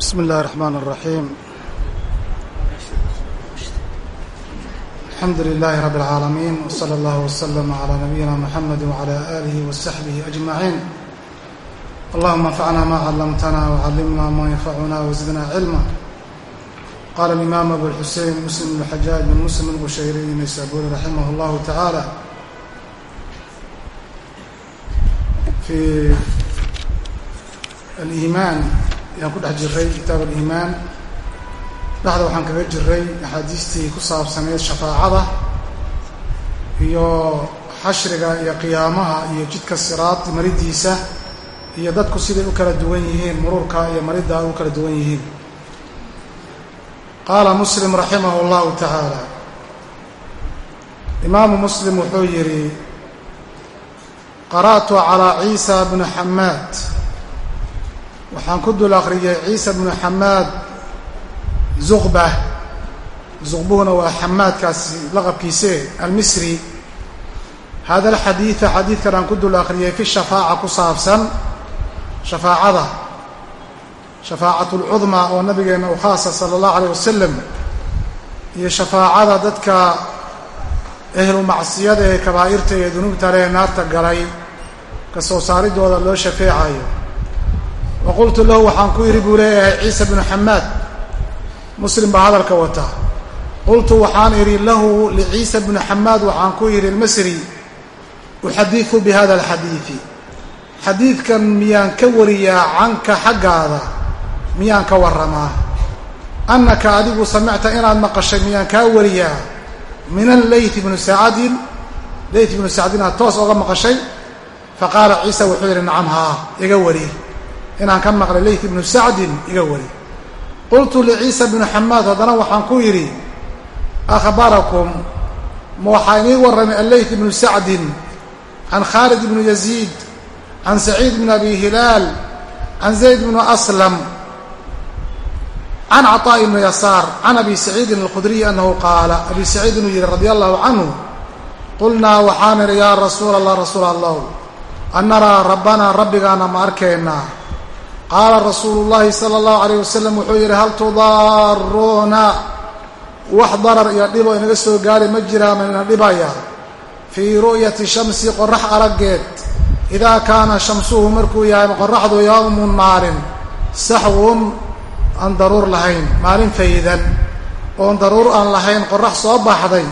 بسم الله الرحمن الرحيم الحمد لله رب العالمين وصلى الله وسلم على نبينا محمد وعلى آله وصحبه أجمعين اللهم انفعنا ما علمتنا وعلمنا ما ينفعنا وزدنا علما قال الإمام أبو الحسين مسلم بن الحجاج بن مسلم البشيري النيسابوري رحمه الله تعالى في الإيمان ayaan ku dhex jiray kitaab aliimaan dhexda waxaan kaga jiray axaadiistii ku saabsaneyd shafaacada iyo xashriga iyo qiyaamaha iyo jidka siraad maridiisa iyo dadku siday u kala duwan yihiin muruurka iyo maridda u kala duwan yihiin. Qaala muslim raximah اllahu tacaala imaamu muslim wuxuu yidhi qara'tu calىa ciisa bni xamaad waxaan ku dul akhriyay ciisa bnu xamaad zuqba. Zuqbuhuna waa xamaadkaasi laqabkiise almisri. Hada alxadiida xadiidkan aan ku dul akhriyay fi shafaaca ku saabsan shafaacada. Shafaacatu lcudmaa oo nabigeena u khaasa sala allahu alayh wasalam iyo shafaacada dadka ehlu macsiyada ee kabaa'irta iyo dunuubta lee naarta galay ka soo saaridooda loo shafeecayo wa qultu lahu waxaan ku yidhi buu leeyahay ciisa bnu xamaad muslim baa hadalka wata qultu waxaan idhi lahu liciisa bnu xamaad waxaan ku yidhi almasri uxadiidu bi hada alxadiidi xadiidkan miyaan ka wariyaa canka xaggaada miyaan ka warramaa annaka adigu samicta inaad maqashay miyaan kaa wariyaa min alleyt bnu sacadin leyt bnu sacdin aad toos oga maqashay faqaala ciisa wuxuu yidhi nacam iga wari inaan ka maqlay leyt ibnu sacdin iga wari. Qultu liciisa bnu xamaad haddana waxaan ku yidhi akhbarakum ma waxaa inii warramay alleyt ibnu sacdin can khaalid ibnu yaziid can saciid bn abi hilaal can zayd bnu aslam can caطaaءi bni yasaar can abi saciidin alkhudriy annahu qaala. Abi saciid inuu yihi radi allahu canhu qulnaa waxaan idhi yaa rasuula allah rasuul allah an naraa rabbanaa rabbigaana ma arkaynaa qaala rasuulu llaahi sala allahu alayh wasalam wuxuu yidhi hal tudaaruuna wax darar iyo dhibo inaga soo gaari ma jiraa ma ina dhibaya. Fii ru'yati shamsi qorax araggeed idaa kaana shamsuhu markuu yahay qoraxdu yowmun maalin saxwun aan daruur lahayn maalin faydan. Oon daruur aan lahayn qorax soo baxday.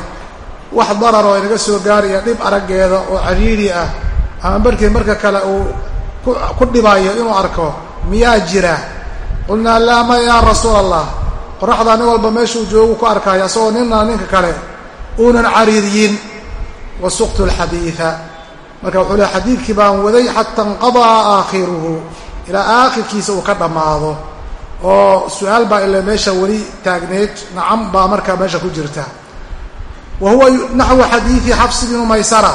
Wax darar oo inaga soo gaaraya dhib araggeeda oo cariiri ah ama barkii marka kale uu ku dhibayo inuu arko miyaa jira? Qulnaa laa ma yaa rasuula allah qoraxdaa nin walba meeshuu joogu ku arkaayo asagoo nina ninka kale uunan cariiriyin wa suqtu alxadiida marka wuxuu leey xadiidkii baan waday xata inqadaa aakhiruhu ilaa aakhirkiisa uu ka dhammaado. Oo su'aal baa ila meesha weli taagneed nacam baa markaa meesha ku jirta. Wa huwa naxwu xadiidi xabs binu maysara.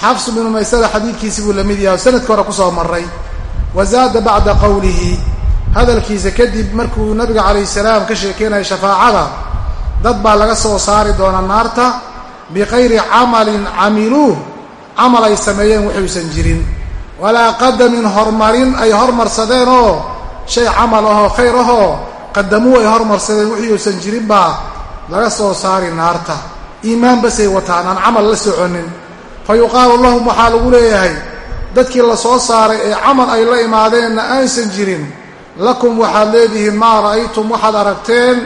Xabs binu maysara xadiidkiisi buu la mid yahay oo sannadkii hore ku soo maray wazaada bacda qowlihi hadalkiisa kadib markuu nabiga calayh salaam ka sheekeynaya shafaacada dad baa laga soo saari doonaa naarta bikayri camalin camiluuh camal ay sameeyeen wuxuusan jirin. Walaa qadamin horumarin ay hormarsadeen oo shay camal ahoo khayr ahoo qadamuu ay hormarsadeen wuxuusan jirin baa laga soo saari naarta. Iimaan basay wataan aan camal la soconin. Fa yuqaalu lahum waxaa lagu leeyahay dadkii la soo saaray ee camal ay la imaadeenna aansan jirin lakum waxaad leedihiin maa ra'aytum waxaad aragteen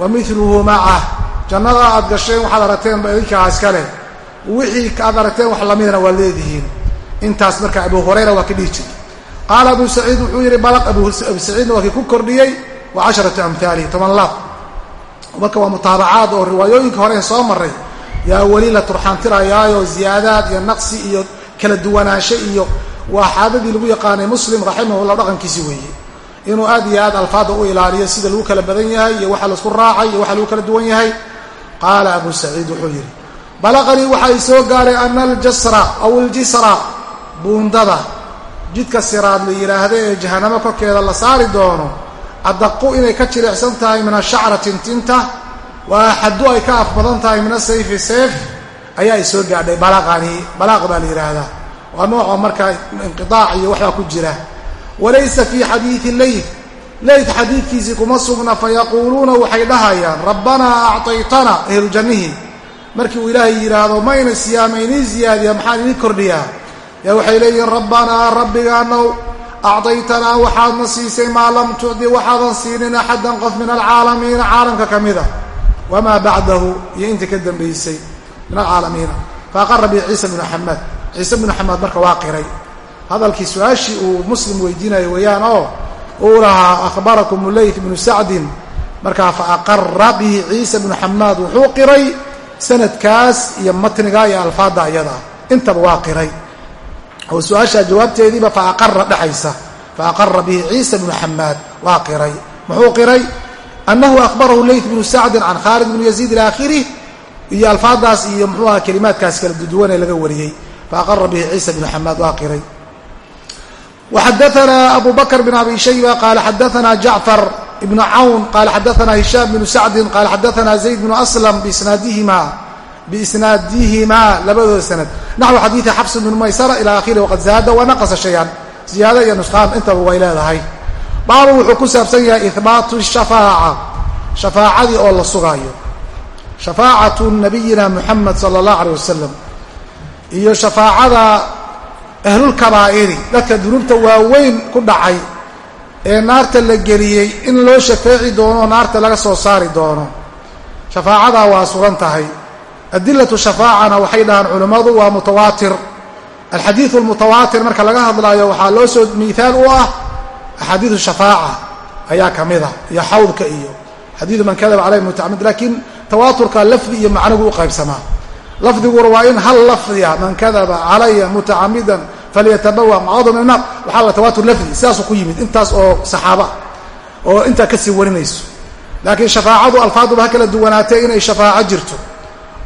wa midluhu macah jannada aad gasheen waxaad aragteen ba idinkaa iska leh. Wixii aad aragteen wax lamidana waad leedihiin. Intaas marka abu hurayra waa ka dhihi jiray. Qaala abu saciid wuxuu yidhi balaq abu saciidna waa kii ku kordhiyey wa casharatu amhaalihi toban laab. Marka waa mutaabacaad oo riwaayooyinka horeen soo maray yaa weli la turxaantirayaayo ziyaadaad iyo naqsi iyo kala duwanaansho iyo waa xaadadii lagu yaqaanay muslim raximahullah dhaqankiisi weeye. Inuu aad iyo aad alfaada u ilaaliyo sida lagu kala badan yahay iyo waxa la isku raacay iyo waxa lagu kala duwan yahay. Qaala abu saciid wuxuu yidhi balaqanii waxa ay soo gaaray ana aljasra aw aljisra buundada. Jidka siraad la yidhaahda ee jahanamo korkeeda la saari doono adaqu inay ka jilicsan tahay min ashacrati tinta waa axadu ay ka af badan tahay min asayfi seef ayaa ay soo gaadhay balaqanii balaaq baa la yidhaahdaa waa nooca markaa inqiaac iyo waxbaa ku jira. Walaysa fii xadiidi leyth leyd xadiidkiisii kuma sugna fayaquuluuna waxay dhahayaan rabbanaa actaytana ehlu jannihi. Markii uu ilaahay yidhaahdo mayna siyaa maynii ziyaadiya maxaan idin kordhiyaa? Yaa waxay leeyihiin rabbanaa rabbigaanow acdaytanaa waxaadna siisay maa lam tucdi waxaadan siinin axadan qof min alcaalamiina caalamka ka mida wamaa bacdahu iyo intii ka dambaysay min alcaalamiina faaqara bi ciisa bnu xamaad ciise bnu xamaad marka waa qiray hadalkii su'aashii uu muslim weydiinayo weeyaan oo uu lahaa akhbarakum leyth bnu sacdin markaa fa aqara bihi ciisa bnu xamaad wuxuu qiray sanadkaas iyo matniga iyo alfaadda iyada intaba waa qiray oo su'aashaa jawaabteediiba fa aqara dhexaysa fa aqara bihi ciisa bnu xamaad waa qiray muxuu qiray annahu akhbarahu leyth bnu sacdin can khaalid bnu yaziid ila akhirih iyo alfaadaas iyo muxuu aha kelimaadkaas kala duduwanee laga wariyey fa aqara bihi ciisa bnu xamaad waa qiray وxadثna أbu bكر بن أbي شhيبة qال xadثna جعفر بن عwn qال xadثna هiشام بن سعد qال xadثna زيد بن أسلم بإsناadihima labadooda سند نaxو xadيiثi xفs بن maysرة ilى akhirih وqad زاada وnaqصa شhayئan ziyaado iyo نusqaan intaba way leedahay baabu wuxuu ku saabsan yahay إhbaaط الشhafاacة شhafaacadii oo la sugaayo shafaacatu nabiyina muxamed sala allah aleyh wasalam iyo shafaacada ahlulkabaa'iri dadka dunuubta waaweyn ku dhacay ee naarta la geliyey in loo shafeeci doono naarta laga soo saari doono. Shafaacadaa waa sugan tahay. Adilatu shafaacana waxay dhahaan culummadu waa mutawaatir. Alxadiidu almutawaatir marka laga hadlaayo waxaa loo soo miihaal u ah axaadiidu shafaaca ayaa ka mid a iyo xawdka iyo xadiidu man kadaba calayhi mutacamid lakiin tawaaturka lafdi iyo macnigu u qaybsamaa. Lafdiguna waa in hal lafdiya man kadaba calaya mutacamidan falyatabawa maqcadu min annaar waxaa la tawaatur lafdi sidaasuu ku yimid intaas oo saxaaba oo intaa ka sii warinayso. Laakiin shafaacadu alfaaduba ha kala duwanaatee inay shafaaco jirto.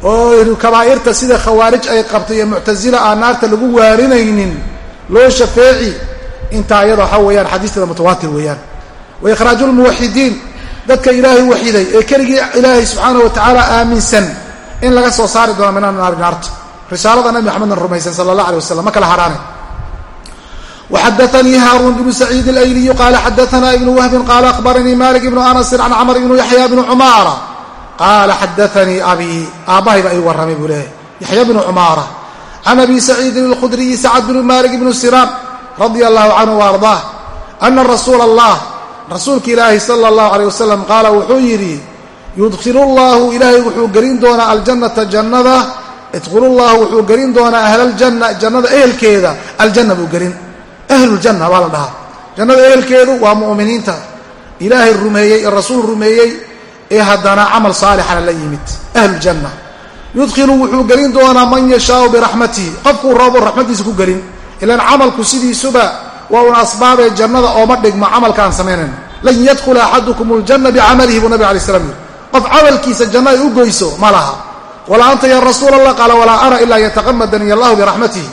Oo kabaa'irta sida khawaarij ay qabtay iyo muctasila aan naarta lagu waarinaynin loo shafeeci intaa iyada waxaa weeyaan xadiisteeda mutawaatir weeyaan. Wa ikhraaju lmuwaxidiin dadka ilaahay waxiday ee keligii ilaahay subxaana wa tacaala aaminsan in laga soo saari doono min annaari naarta risaalada nabi maxamedna rumaysan sala allah alay wasalam ma kala haraane وxadثnii hاrون بن سعيid الأyلي qال xadثna iبن وهب qال أخبرnii mالك بن أنس عن cمر بن يحyى بن cماaرة qال xadثnii abي aabbahayba ay warramay buu leeyahy yaحyى بن cماaرة عن أbي سعيidi الخdري سعد بن mالك بن سirاn رضي الله عنه وأرضاه أنa رasuul الlah rasuulka ilaahi sala allahu aleyh wasalam qaala wuxuu yidhi yudkhilullaahu ilaahay wuxuu gelin doonaa aljannata jannada. Idkhulullaahu wuxuu gelin doonaa ahlaljanna jannada ehelkeeda. Aljanna buu gelin. Ahlujanna baa la dhahaa. Jannada ehelkeedu waa mu'miniinta. Ilaahay rumeeyey ee rasuul rumeeyey ee haddana camal saalixana la yimid. Ahlujanna yudkhilu wuxuu gelin doonaa man yashaau biraxmatihi qofkuu rabo raxmadiisa ku gelin. Ilaan camalku sidiisuba waa un asbaabee jannada ooma dhigmo camalka aan samaynayn lan yadkhula axadukum aljanna bicamalihi buu nabig alay slam yiri qof camalkiisa janno ay u goyso ma laha walaa anta ya rasuul allah qaala walaa ana ilaa yataqamadani allahu biraxmatihi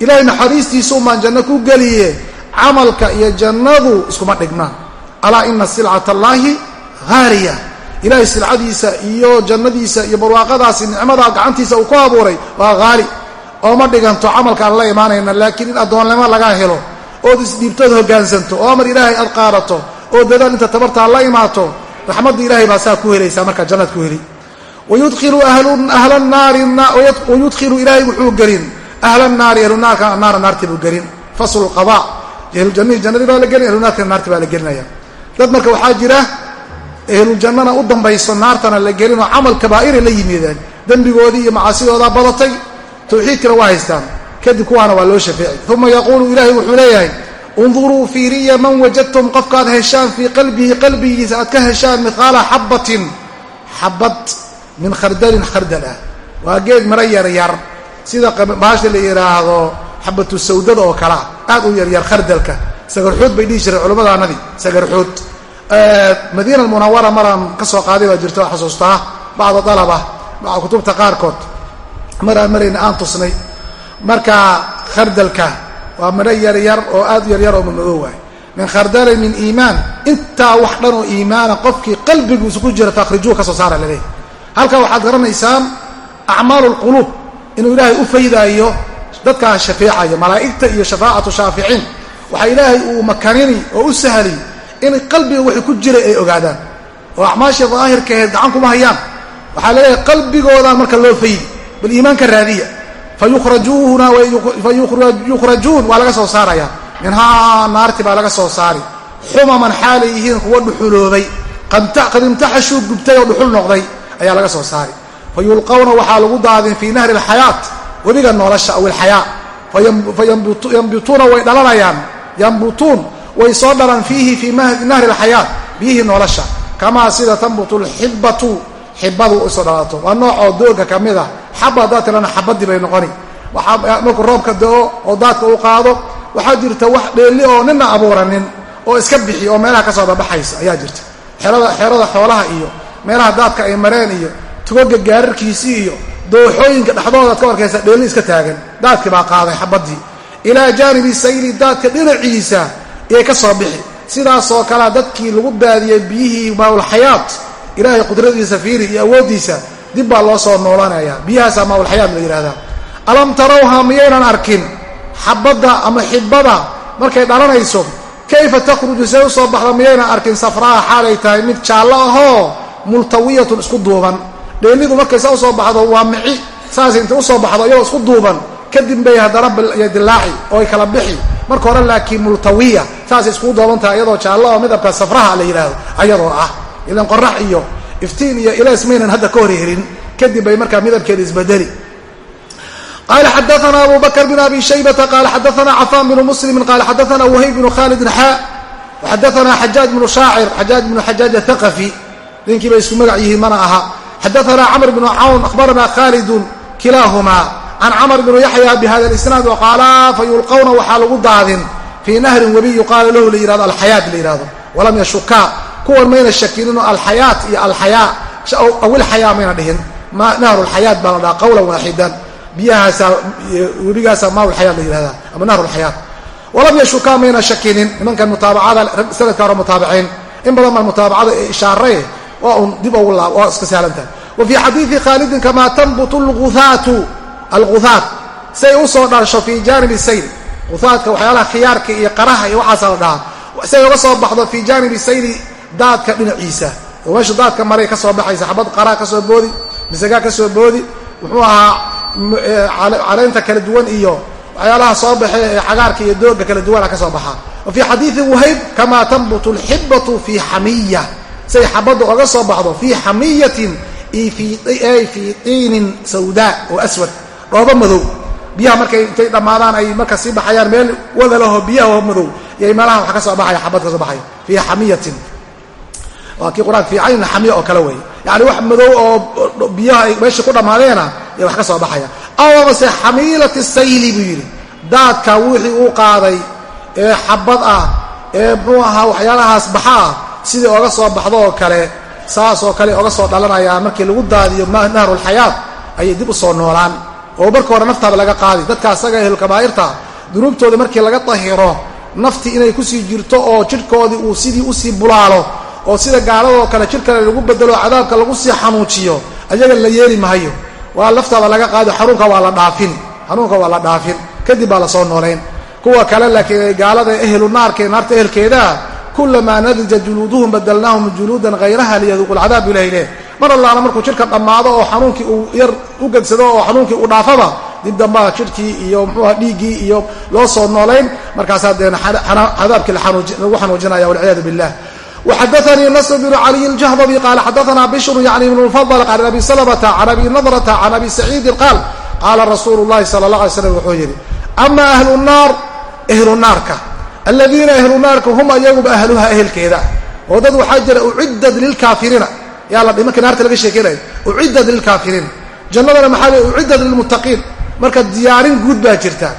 ilaahay naxariistiisu umaan janno ku geliye camalka iyo jannadu iskuma dhigmaan alaa ina silcat allaahi haaliya ilaahay silcadiisa iyo jannadiisa iyo barwaaqadaasi nicmadaa gacantiisa uu ku abuuray waa haali ooma dhiganto camalkaan la imaanayna laakiin in addoonnimo laga helo ood isdhiibtood hoggaansanto oo amar ilaahay aad qaadato oo dadaal inta tabartaa la imaato raxmadda ilahay baa saa ku helaysaa markaa jannaad ku heli. Wayudkilu ahla naari wayudkilu ilaahay wuxuu gelin. Ahla naari ahlunaarka naara naartii buu gelin. Faslu qada ahlujannihi jannadii baa la gelin ahlunaarkana naarti baa la gelinaya. Dad marka waxaa jira ahlujannana u dambayso naartana la gelinoo camal kabaa'iray la yimideen dembigoodii iyo macaasidoodaa badatay tawxiidkana waa haystaan kadib kuwaana waa loo shafeeci uma yaquulu ilaahay wuxuu leeyahay unduruu fiiriya man wajadtum qofkaad heshaan fii qalbihi qalbigiisa aad ka heshaan miqaala xabbatin xabad min khardalin khardal ah. Waa geed mara yaryar sida baasha la yidhaahdo xabatu sawdada oo kalea aad u yaryar khardalka. Sagarxood bay dhihi jireen culamadaanadii sagarxood madiina almunawara maraan ka soo qaaday baa jirta xasuustaa bacda dalaba kutubta qaarkood. Maraan marayna aan tusnay marka khardalka waa midho yaryar oo aad yaryar oo mamadoo waay. Min khardalin min iimaan intaa wax dhan oo iimaana qofkii qalbiguisu ku jira fakhrijuu ka soo saara laleeyahy halkaa waxaad garanaysaan acmaalu lquluub inuu ilaahay u faydaayo dadkaa shafeecaya malaa'igta iyo shafaacatu shaaficiin. Waxaa ilaahay uu makanini oo u sahli in qalbiga wixii ku jiray ay ogaadaan. Oo acmaashii daahirka ahayd gacan kuma hayaan. Waxaa leeyahay qalbigoodaa marka loo faydi bal iimaanka raadiya fayukhrajuun waa laga soo saaraya. Minhaa naarti baa laga soo saari. Xumaman xaalay yihiin kuwa dhuxuloobay. Qad imtaxashuu gubtay oo dhuxul noqday ayaa laga soo saari. Fa yulqawna waxaa lagu daadin fii nahri alxayaat webiga nolosha aw ilxayaa fayambituuna way dhalanayaan. Yambutuun way soo dhalan fiihi fii nahri alxayaat biyihii nolosha. Kamaa sida tambutu lxibatu xibadu isoo dhalato waa noocoo dooga ka mid ah xaba haddaad tirana xabadii bay noqoni. Markuu roobka do-o oo daadka u qaado waxaa jirta wax dheelli oo nina abuuranin oo iska bixi oo meelaha ka soo babaxaysa ayaa jirta. Xerada xoolaha iyo meelaha daadka ay mareen iyo tugoga gaararkiisii iyo dooxooyinka dhexdoodaad ka arkaysa dheelli iska taagan. Daadkii baa qaaday xabadii ilaa jaanibi sayli daadka dhinaciisa iyay ka soo bixi. Sidaasoo kalea dadkii lagu daadiyey biyihii maawulxayaat ilaahay qudradiisa fiiri iyo awooddiisa dib baa loo soo noolanaya biyahaasaa maawulxayaat la yidhahdaa alam tarawha miyaynan arkin? Xabadda ama xibada markay dhalanayso kayfa takhruju? See u soo baxda miyaynan arkin? Safraa xaalay tahay mid jaallo ahoo multawiyatun isku duuban. Dheelidu markay saa u soo baxdo waa mici. Saas intay u soo baxdo iyadoo isku duuban. Kadib bay haddana dilaaci oo ay kala bixi. Marka hore laakiin multawiya saasay iskugu dooban tahay iyadoo jaallo oo midabka safraha la yidhaahdo ayadoo ah. Ilan qorax iyo iftiin iyo ilays maynan hadda ka hor helin kadib bay markaa midabkeeda isbedeli. Qala xadaana abu bakr bn abi shaybata qala xadaana cafan bnu muslimi qala xadaana wahayb bnu khalidin xaa waxadaana xajaaj bnu shaacir xajaaj bnu xajaaj athaqafi ninkii bay isku magac yihiin mana aha. Xadaana camr bnu cawn akhbarana khalidun kilaahumaa can camr bnu yaxya bihada isnaad waqaala fayulqawna waxaa lagu daadin fii nahrin webi yuqaalu lahu la yihahdo alxayaat la yihahdo walam yashukaa kuwan mayna shakininoo alxayaat iyo alxayaa awilxayaa mayna dhihin. Nahru baa la qawlan waaxidan. Biyahaasaa webigaasaa maawlxayaat la yihahdaa ama nahru walam yashukaa mayna shakinin nimankan mutaabacada sanadka hore mutaabaciin in badan baan mutaabacada ee waa un dib ugu laab waa iska sahlantahay. Wa fii xadiidi khaalidin kamaa tanbutu lguhaatu alguhaat say u soo dharsho fii jaanibi sayl. Guhaadka waxyaalaha khiyaarka iyo qaraha iyo waxaasaa la dhahaa. Say uga soo baxdo fii jaanibi sayli daadka dhinaciisa. Oo meesha daadka maray ka soo baxaysa xabad qaraa ka soo boodi misagaa ka soo boodi muxuu ahaa caleynta kala duwan iyo waxyaalaha soo baxe ee cagaarka iyo dooga kala duwana ka soo baxaa. Wa fii xadiidi wahayb kamaa tanbutu alxibatu fii xamiya. Say xabadda oga soo baxdo fii xamiyatin ay fii tiinin sawdaa oo aswad. Dhoobo madow. Biyaha markay intay dhammaadaan ay marka sii baxayaan meel wadalaho biyaha madow iyay meelaha wax ka soo baxaya xabad ka soo baxaya. Fii xamiyatin waa kii qur'aanka fii caynin xamiya oo kale weeye. Yacni wax madow oo biyaha ay meesha ku dhammaadeena iyo wax ka soo baxaya. Aw amase xamiilati sayli buu yidhi. Daadka wixii uu qaaday ee xabad ah ee muxuu ahaa waxyaalahaas baxa ah sidii oga soo baxdo oo kale saas oo kale oga soo dhalanayaan markii lagu daadiyo nahrulxayaat ayay dib u soo noolaan. Oo marka hore naftaaba laga qaadi. Dadka asaga ehlulkabaa'irta dunuubtooda markii laga dahiro naftii inay ku sii jirto oo jidhkoodii uu sidii u sii bulaalo oo sida gaaladoo kale jir lagu bedelo cadaabka lagu sii xanuujiyo ayaga la yeeli maayo. Waa laftaaba laga qaado xanuunka waa la dhaafin. Xanuunka waa la dhaafin. Kadib baa la soo noolayn kuwa kale laakiin gaalada ehlu naarka naarta ehelkeedaa kulamaa nadija juluuduhum badalnaahum juluudan hayraha liyaduuqu lcadaab ilahay leh mar allaana markuu jidhka dhammaado oo xanuunkii uu yar u gegsado oo xanuunkii uu dhaafaba dib dambaa jidhkii iyo muxuuha dhiiggii iyo loo soo noolayn markaasaa deen cadaabkii lagu xanuujinaya walciyaadu billah وxadثnي نصر بن علي الجهضبي qال xadثna بشر يعني بن المفضل عن أbي سلمة عن أbي نضرة عن أbي سعيidi qاal qاala رasuul الlahi slى الله علي sلم wuxuu yidhi أma أهل الناar أhlu naarka الadiina أhlu naarka hum ayaguba أhluha ehelkeeda oo dad waxaa jira ucidad lilkaafiriina yaa la marka naarta laga sheekeynaya ucidad lilkaafiriin jannadana maxaa l ucidad lilmuttaqiin marka diyaarin guud baa jirta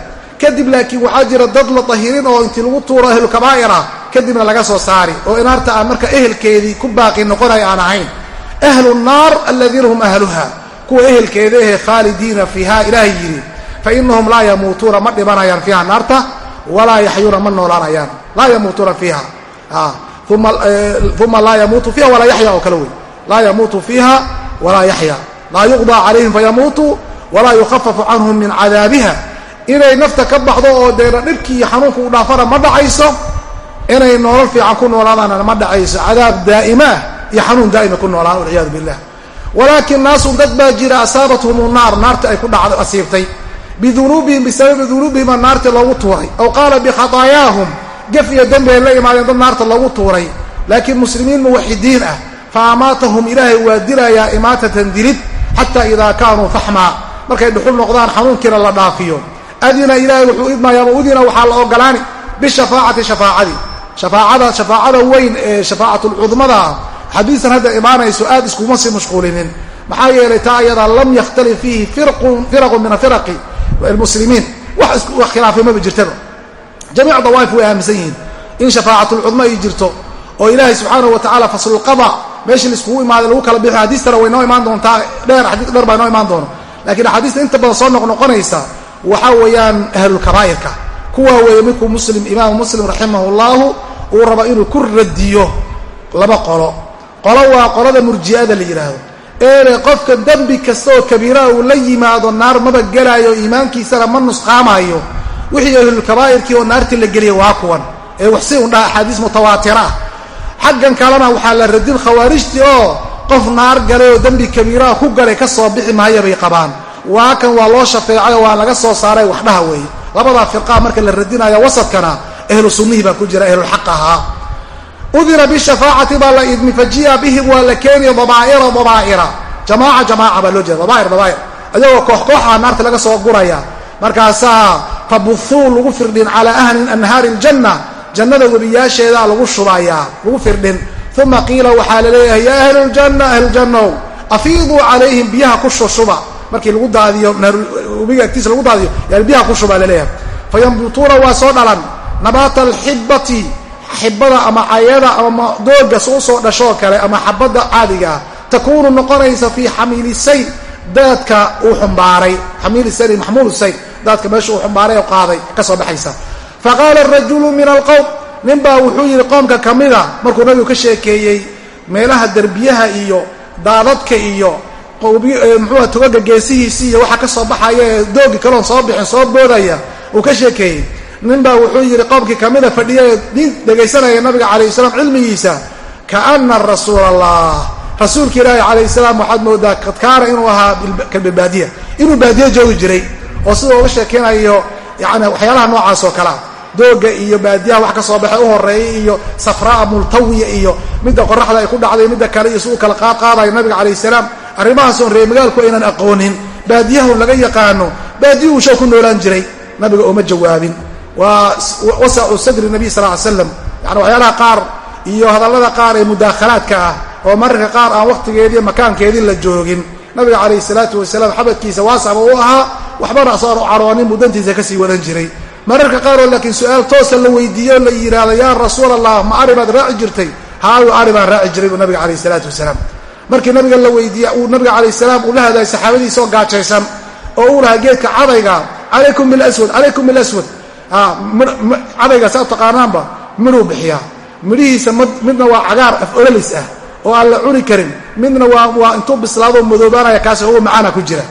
kadib laakiin waxaa jira dad la tahirin oo intii lagu tuuro ahlu kabaa'ira kadibna laga soo saari. Oo inaarta aan marka ehelkeedii ku baaqi noqonaya aan ahayn. Ahlu nnaar aladiina hum ahluha. Kuwa ehelkeeda ehe khaalidiina fiiha ilaahay yidhi fa inahum laa yamuutuuna ma dhimanayaan fiiha naarta walaa yaxyuuna ma noolaanayaan. Laa yamuutuuna fiiha. Uma laa yamuutu fiiha walaa yaxya oo kale wey laa yamuutu fiiha walaa yaxya. Laa yuqdaa calayhim fayamuutuu walaa yukhafafu canhum min cadaabiha. Inay nafta ka baxdo oo deena dhibkii iyo xanuunka u dhaafana ma dhacayso inay nolol fiican ku noolaadaanna ma dhacayso. Cadaab daa'ima ah iyo xanuun daa'ima ku noolaan walciyaadu billah walaakin naasun dad baa jira asaabathum naar naarta ay ku dhacdo asiibtay. Bidunuubihim bisababi dunuubihima naarta loogu tuuray. Aw qaala bikhataayaahum gef iyo dembi ay la imaadeen dad naarta loogu tuuray. Laakiin muslimiin muwaxidiin ah fa amaatahum ilaahay waa dilayaa imaatatan dilid xataa idaa kaanuu faxmaa. Markay dhuxul noqdaan xanuunkiina la dhaafiyo. Adina ilaahay wuxuu idmayaa udina waxaa la ogolaani bishafaacati shafaacadii shafaacada shafaacada weyn ee shafaacatlcudmada xadiisan hadda imaanayso aad iskuma sii mashquulinin. Maxaa yeelay taa ayadaa lam yakhtalif fiihi firaqun min afiraqi muslimiin wax khilaafay maba jirtaba. Jamiic dawaaif way aaminsan yihiin. In shafaacatulcudmo ay jirto oo ilaahay subxaanahu wa tacala faslulqada meeshii laiskugu imaaday lagu kala bixi xadiistana way noo imaan doontaa dheer xadiis dheer baa inoo imaan doona. Lakiin axaadiista inta badan soo noqnoqonaysa waxaa weeyaan ahlulkabaa'irka kuwaa weeye midkuu muslim imaamu muslim raximahu llahu uu raba inuu ku radiyo laba qolo. Qolo waa qolada murji'ada la yidhaahdo eele qofka dembi kasta oo kabiiraha uu la yimaado naar maba gelaayo iimaankiisana ma nusqaamaayo. Wixii ahlulkabaa'irkii oo naartii la geliya waa kuwan. Ee wax si undhaha axaadiis mutawaatira xaggan kalena waxaa la radin khawaarijtii oo qof naar galay oo dembi kabiiraha ku galay ka soo bixi maaya bay qabaan. Waa kan waa loo shafeecay oo waa laga soo saaray waxdhaha weeye labadaa firqaa marka la radinaya wasadkana ahlu sunnihii baa ku jira ahlulxaq ahaa. Udina bishafaacati baa la idmi bihim waa la keeniya dabaa'ira dabaa'ira. Jamaaca jamaaca baa loo jeeda dabaa'ir dabaa'ir. Ayagoo koox kooxaha naarta laga soo guraya. Markaasaa fabuthuu lagu firdhin calaa ahli anhaari iljanna jannada webiyaasheedaa lagu shubayaa lagu firdhin. Uma qiila waxaa la leeyahay yaa ahlu ljanna ahlujannow afiiduu calayhim biyaha ku shushuba markii lagu daadiyo webiga agtiisa lagu daadiyo biyaha ku shubaa la leeyahay fayambutuuna waa soo dhalan nabaata alxibati xibada ama cayada ama dooga u soo dhashoo kale ama xabadda caadiga ah takuunu noqonaysa fii xamiili sayd daadka uu xumbaaray. Xamiili sayd daadka meesha uu xumbaaray oo qaaday ka soo baxaysa. Faqaala rajulu min alqowm ninbaa wuxuu yidhi qoomka ka mida markuu nabigu ka sheekeeyey meelaha derbiyaha iyo daadadka iyo muxuuha togaga geesihiisi iyo waxa ka soo baxaya ee doogi kaloon soo bixin soo boodaya uu ka sheekeeyey. Ninbaa wuxuu yidhi qoomkii kamida fadhiya ee diin dhegaysanaya nabiga calayh salaam cilmigiisa kaana rasuula allah rasuulka ilaahi calayh salaam waxaad moodaa qad kaana inuu ahaa kalbibaadiya inuu baadiye joogi jiray. Oo sida uga sheekeynayo yani waxyaalaha noocaas oo kalea dooga iyo baadiyaha wax ka soo baxay u horeeyay iyo safraa multawiya iyo midda qoraxda ay ku dhacday midda kale iyo si uu kala qaadqaadayo nabiga calayh salaam arrimahaasoo reer magaalku aynan aqoonin baadiyahun laga yaqaano baadiyuhu shaw ku noolaan jiray nabiga ooma jawaabin. Waa wasacu sadri nabiy sal ly slam yani waxyaalaha qaar iyo hadallada qaar ee mudaakhalaadka ah oo mararka qaar aan wakhtigeedii makaankeedii la joogin. Nabiga calayhi salaatu wasalaam xabadkiisa waasaba u ahaa waxbana asoo caroonin buu dantiisa ka sii wadan jiray. Mararka qaaroo laakiin su'aal toosa la weydiiyo la yidhaahdo yaa rasuul allah ma ari baad raaci jirtay? Haayo ari baan raaci jiray buu nabiga calayh salaatu wasalaam markii nabiga la weydiiya uu nabiga calayh salaam uu la hadlayay saxaabadiisa oo gaajaysan oo uu lahaa geedka cadayga calaykum bilaswad calaykum bilaswad cadayga saa taqaanaanba midhuu bixiyaa. Midhihiisa midna waa cagaar af ololis ah oo aan la cuni karin. Midna waa intuu bislaadoo madoobaanaya kaas ugu macaana ku jira.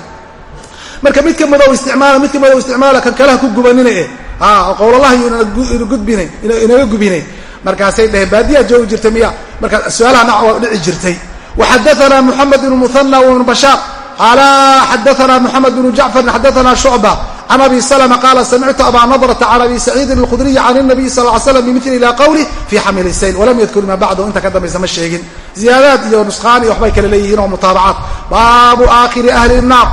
Marka midka madow isticmaala midka madow isticmaala kan kaleha ku gubanina eh qowlalaha gudbina inaga gubine. Markaasay dheheen baadiyaa joogi jirtay miya marka su'aalaha nac waa dhici jirtay waxadaana moxamed bnu muhana wbnu bashaar qaala xadaana moxamed bnu jacfarin xadaana shucba can abi slma qaala samictu abaa nadrata can abi saciidin alkhudriyi can الnabiy sal ly slam bimili ila qawlih fi xamili sayl walam yadkur ma bacdu inta ka dambaysa ma sheegin ziyaadaad iyo nusqaan iyo waxbay kale leeyihiin oo mutaabacaat baabu aakhiri ahli الnaar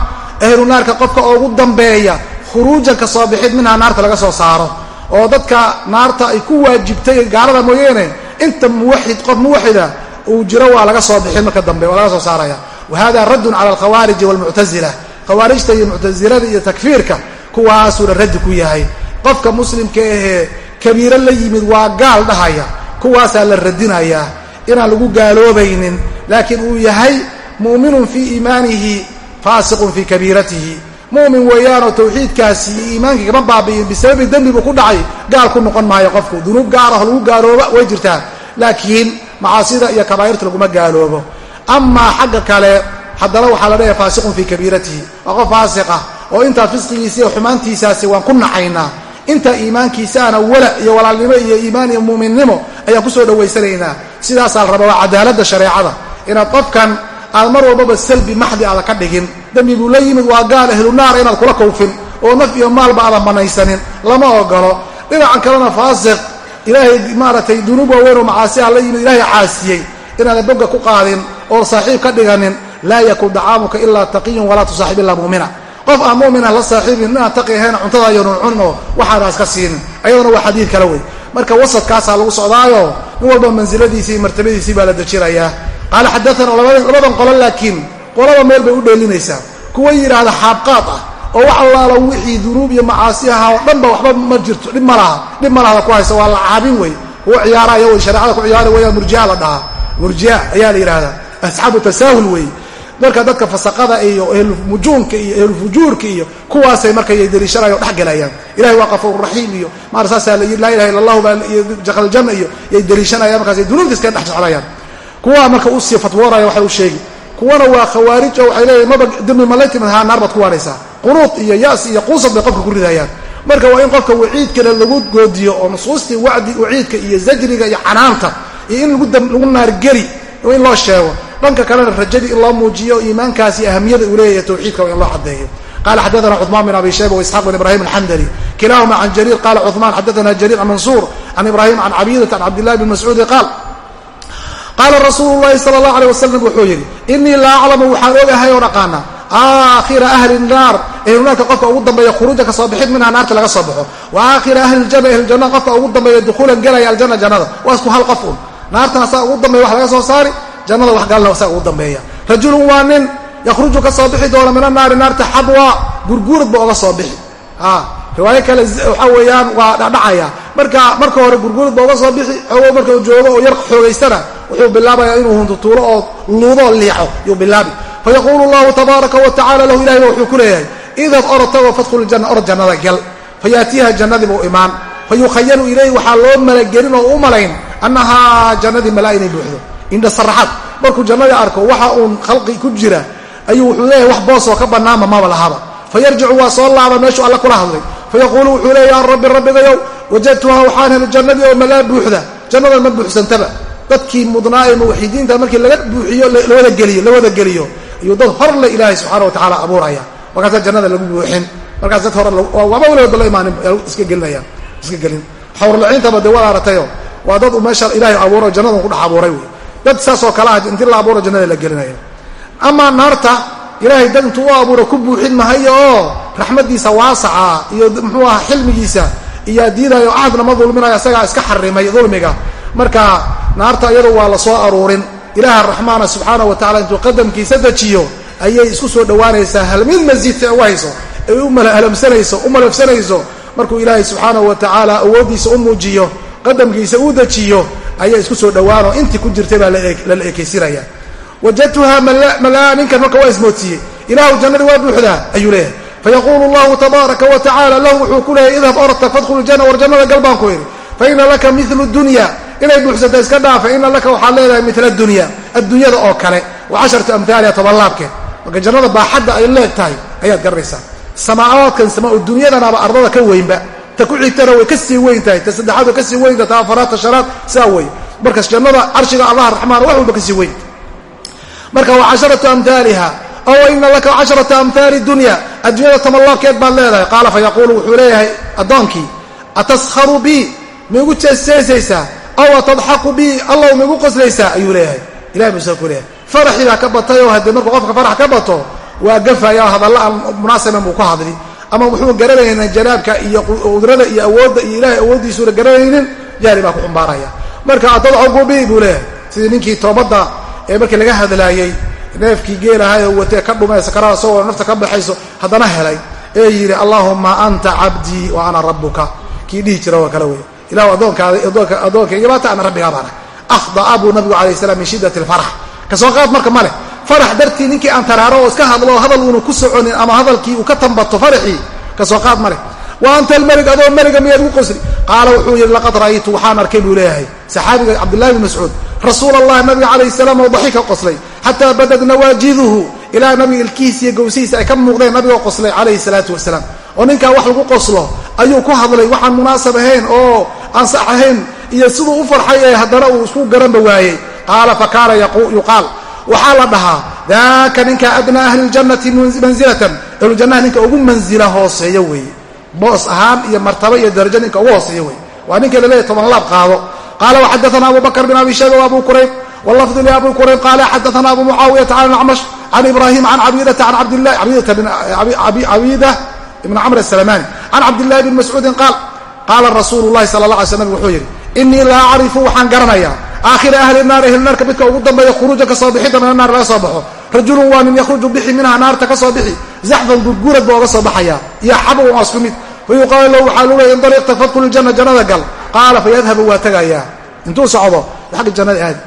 ahlu naarka qofka ugu dambeeya khuruujan ka soo bixid minhaa naarta laga soo saaro oo dadka naarta ay ku waajibtay gaalada mooyeene inta muwaxid qof muwaxida uu jiro waa laga soo bixin marka dambe waa laga soo saaraya. Wa hada raddun cala alkhawaariji walmuctazila khawaarijta iyo muctasilada iyo takfiirka kuwaasuuna raddi ku yahay. Qofka muslimka ahee kabiiro la yimid waa gaal dhahaya kuwaasaa la radinayaa inaan lagu gaaloobaynin. Laakiin uu yahay mu'minun fii iimaanihi faasiqun fii kabiiratihi. Mu'min weeyaanoo tawxiidkaasi iyo iimaankii kama baabi'in bisababi dembi buu ku dhacay gaal ku noqon maayo qofku. Dunuub gaaraho lagu gaalooba way jirtaa laakiin macaasida iyo kabaa'irta laguma gaaloobo. Amaa xagga kale haddana waxaa la leeyahay faasiqun fii kabiiratihi. Waa qof faasiq ah oo intaa fisqigiisa iyo xumaantiisaasi waan ku nacaynaa. Inta iimaankiisaana wala iyo walaalnimo iyo iimaan iyo muuminnimo ayaan ku soo dhawaysanaynaa. Sidaasaa la rabaa waa cadaaladda shareecada. Inaad qofkan aad mar walbaba salbi maxdi aada ka dhigin dembi buu la yimid waa gaal ahlu naar inaad kula kawfin oo naf iyo maalba aadan banaysanin. Lama ogolo dhinacan kalena faasiq ilaahay maaragtay dunuub waaweyn oo macaasi ah la yimid ilaahay caasiyey inaadan bogga ku qaadin oo saaxiib ka dhiganin laa yakun dacaamuka ilaa taqiyun walaa tusaaxib ilaa mu'mina. Qof aan mu'mina la saaxiibin inaan taqi ahayn cuntada ayanu cunin oo waxaana iska siinin ayaduna waa xadiid kale wey marka wasadkaasaa lagu socdaayo nin walba mansiladiisii martabadiisii baa la dejinayaa qaala xadaana labadan qolo laakiin qolaba meel bay u dheelinaysaa. Kuwa yidhaahda xaabqaad ah oo wax allaala wixii dunuub iyo macaasi ahaa oo dhanba waxba ma jirto. Dhib ma laha. Dhib ma lahada ku haysa. Waa la caabin wey kuwa ciyaaraya wey shareecada ku ciyaara weeyaan murjia la dhahaa. Murjia ayaa la yidhahdaa asxaabu tasaahul wey marka dadka fasaqada iyo ehlumujuunka iyo ehlfujuurka iyo kuwaasay markay dariishanaya o dhexgelayaan ilahay waa qafuur raxiim iyo maar saasaa la yidhi laa ilaha illa allahu jaqaljanna iyo yay dariishanayaan markaasay dunuubta iskaga dhex jeclayaan kuwaa marka u sii fatwooraya waxa u sheegi kuwana waa khawaarij oo waxay leeyihiin maba dembi malaytimid haa naar baad ku waaraysaa qunuud iyo ya's iyo quusad bay qofka ku ridayaan marka waa in qofka waciidkana lagu goodiyo oo nusuustii wacdi waciidka iyo zajriga iyo canaanta iyo in lagu naargeli in loo sheego dhanka kalena rajadii in loo muujiyo iimaankaasi ahamiyada uu leeyahay tawxiidka waa in loo cadeeyo qala xadaana cuثman bn abi shayba وisxaq bn ibrahim alxandli kilahuma can jariir qala cuثman xadaana jariir can mansuur can ibrahim can cabidata can cabdillahi bn mascuudi qaal qaala rasuulu llahi sala allah alيh wasalam wuxuu yidhi inii la aclamu waxaan ogahay oo dhaqaana aakhira ahli naar ehlunaarka qofka ugu dambeeya khuruuja ka soo bixid minha naarta laga soo baxo. Wa aakhira ahli ljana ehlujanna qofka ugu dambeeya dukhuulan gelaya aljana jannada. Waa isku hal qof un. Naartana saa ugu dambeya wax laga soo saari jannada wax galna saa ugu dambeeya. Rajulun waa nin yakhruju ka soo bixi doona min annaari naarta xabwa gurguurad ba oga soo bixi. Riwaayo kale waxaa weeyaan waa dhadhacaya. Marka marka hore gurguurad ba oga soo bixi xoogo marka uu joogo oo yar xoogaystana wuxuu bilaabayaa inuu huntutuulo oo luudoo liixo yuu bilaabi fayaquulu llahu tabaaraka wa lahu ilahina wuxuu ku leeyahay idab orotagoo fadkhul janna orod jannada gal fayaatiiha jannadii buu imaan fayukhayalu ilayhi waxaa loo malagelin oo u malayn annahaa jannadii malaa inay buuxdo indha saraxad markuu jannadii arko waxa uun khalqi ku jira ayuu wuxuu leeyahay wax boosoo ka bannaanba maba lahaba fayarjicu waa soo laaba meeshuu alle kula hadlay fayaquulu wuxuu leeya ya rabbi rabbigayow wajadtuhaa waxaan helay jannadii oo malaa buuxda jannadan ma buuxsantaba dadkii mudnaa ee muwaxidiinta markii laga buuxiyo lawada geliyo ayuu dad hor le ilaahay subxaana wa tacaala abuuraya. Markaasaa jannada lagu buuxin. Markaas dad hore waaba weligoodba la imaanin iska gelin. Xawrlaciintaba dee waad aragtayo waa dad meesha ilaahay abuuro jannadan ku dhex abuuray wey. Dad saasoo kale ah intii la abuuro jannada la gelinaya amaa naarta ilaahay dad intuu u abuuro ku buuxin mahayo oo raxmaddiisa waasaca iyo muxuu aha xilmigiisa iyo diidayo ahadna ma dulminayo isagaa iska xarimay dulmiga. Marka naarta iyadu waa la soo aruurin ilaaha raxmaana subxaana wa tacala intuu qadamkiisa dejiyo ayay isku soo dhowaanaysaa. Hal mid masiidta u hayso ay u halamsanayso u malafsanayso markuu ilaahay subxaanahu wa tacaala awooddiisa u muujiyo qadamkiisa uu dejiyo ayay isku soo dhowaanoo intii ku jirtay baa lala ekaysinaya wajadtuhaa malaa ninkan marka waa ismoodsiiyey ilaahu jannadii waa buuxdaa ayuu leeyahay. Fayaquulu llahu tabaaraka wa tacala lahu wuxuu ku leeyahy idhab orta fadkhulu janna war jannada gal baan ku idhi fa ina laka milu dunya inay buuxsanta iska dhaafa ina laka waxaad leedahay mila dunya addunyada oo kale. Wa casharatu amhaaliha tobanlaabkeed marka jannada baaxadda ay leeg tahay ayaad garanaysaa samaawaadkan sama dunyadanaaba ardada ka weynba. Ta ku xigtana way ka sii weyn tahay ta saddexaad way ka sii weynta ta afaraad ta shanaad saa wey markas jannada carshiga allah raxmaan wax walba ka sii weyn. Marka wa casharatu amhaaliha ow ina laka casharata amhaali dunya addunyada tobanlaabkeed baad leedahay. Qaala fa yaquulu wuxuu leeyahay addoonkii ataskharu bi maigu jeesjeesaysaa aw atadxaqu bi allaw maigu qoslaysaa ayuu leeyahay ilahay buu saa ku leeyahay faraxii ka batay oo haddii markuu qofka farax ka bato waa gafaya hadalla aan munaasaban buu ku hadli ama wuxuu garanayna janaabka iyo qudrada iyo awoodda iyo ilahay awooddiisuuna garanaynin jahli baa ku xumbaaraya marka atadxaqu bi buu leeyahay sidii ninkii toobadda ee markii laga hadlaayey neefkii geelahay oo watee ka dhumay sakarada isagoo nafta ka baxayso haddana helay ee yidhi allaahuma anta cabdii wa ana rabbuka kii dhihi jira waa kale wey ilahu addoonkaada addoonkaygabaata ana rabbigaa baana? Akhda'a buu nabigu calayh salam min shiddati alfarax ka soo qaad marka male farax dartii ninkii aan taraaro oo iska hadlo hadal uuna ku soconin ama hadalkii uu ka tambato faraxii ka soo qaad male wa anta almelig adoo meliga miyaad ugu qosli? Qaala wuxuu yidhi laqad ra'aytu waxaan arkay buu leeyahay. Saxaabiga cabdillahi bn mascuud rasuul allah nabiga calayh salaam oo daxika qoslay xataa badad nawaajiduhu ilaa nabiga ilkihiis iyo gowsihiisa ay ka muuqdeen nabigoo qoslay calayhi salaatu wasalaam oo ninkaa wax lagu qoslo ayuu ku hadlay waxaan munaasab ahayn oo aan sax ahayn iyo siduu u farxay ee haddana uu isku garanba waayey. Qaala fa kaana yuqaal waxaa la dhahaa daaka ninka adnaa ahli ljannati mansilatan ahlujannaha ninka ugu mansila hooseeyo weeye. Boos ahaan iyo martaba iyo darajo ninka ugu hooseeyo weye waa ninka laleeyahy toban laab qaado. Qaala waxadaana abu bakr bin abi shayba wabu kurayb wlafdu liabi kurayb qaala xadaana abu mucaawiyata can acmash can ibrahim can cabidata can cabida ibn camr asalamani can cabdillahi bn mascuudin qaal qaala rasuulu lahi sala la alay sl nabig wuxuu yidhi inii la acrifu waxaan garanayaa aakhira ahli naar ahli naarka midka ugu dambeeya khuruuja ka soo bixidda min naar laga soo baxo. Rajulun waa nin yakhruju bixi minha naarta ka soo bixi. Zaxfan gurgurad ba oga soo baxaya iyo xabun waa isku mid. Fayuqaalu lahu waxaa lu leeya indaliqta fadkul janna jannada gal. Qaala fayadhabu waa tagayaa. Intuu socdo xagga jannada aadi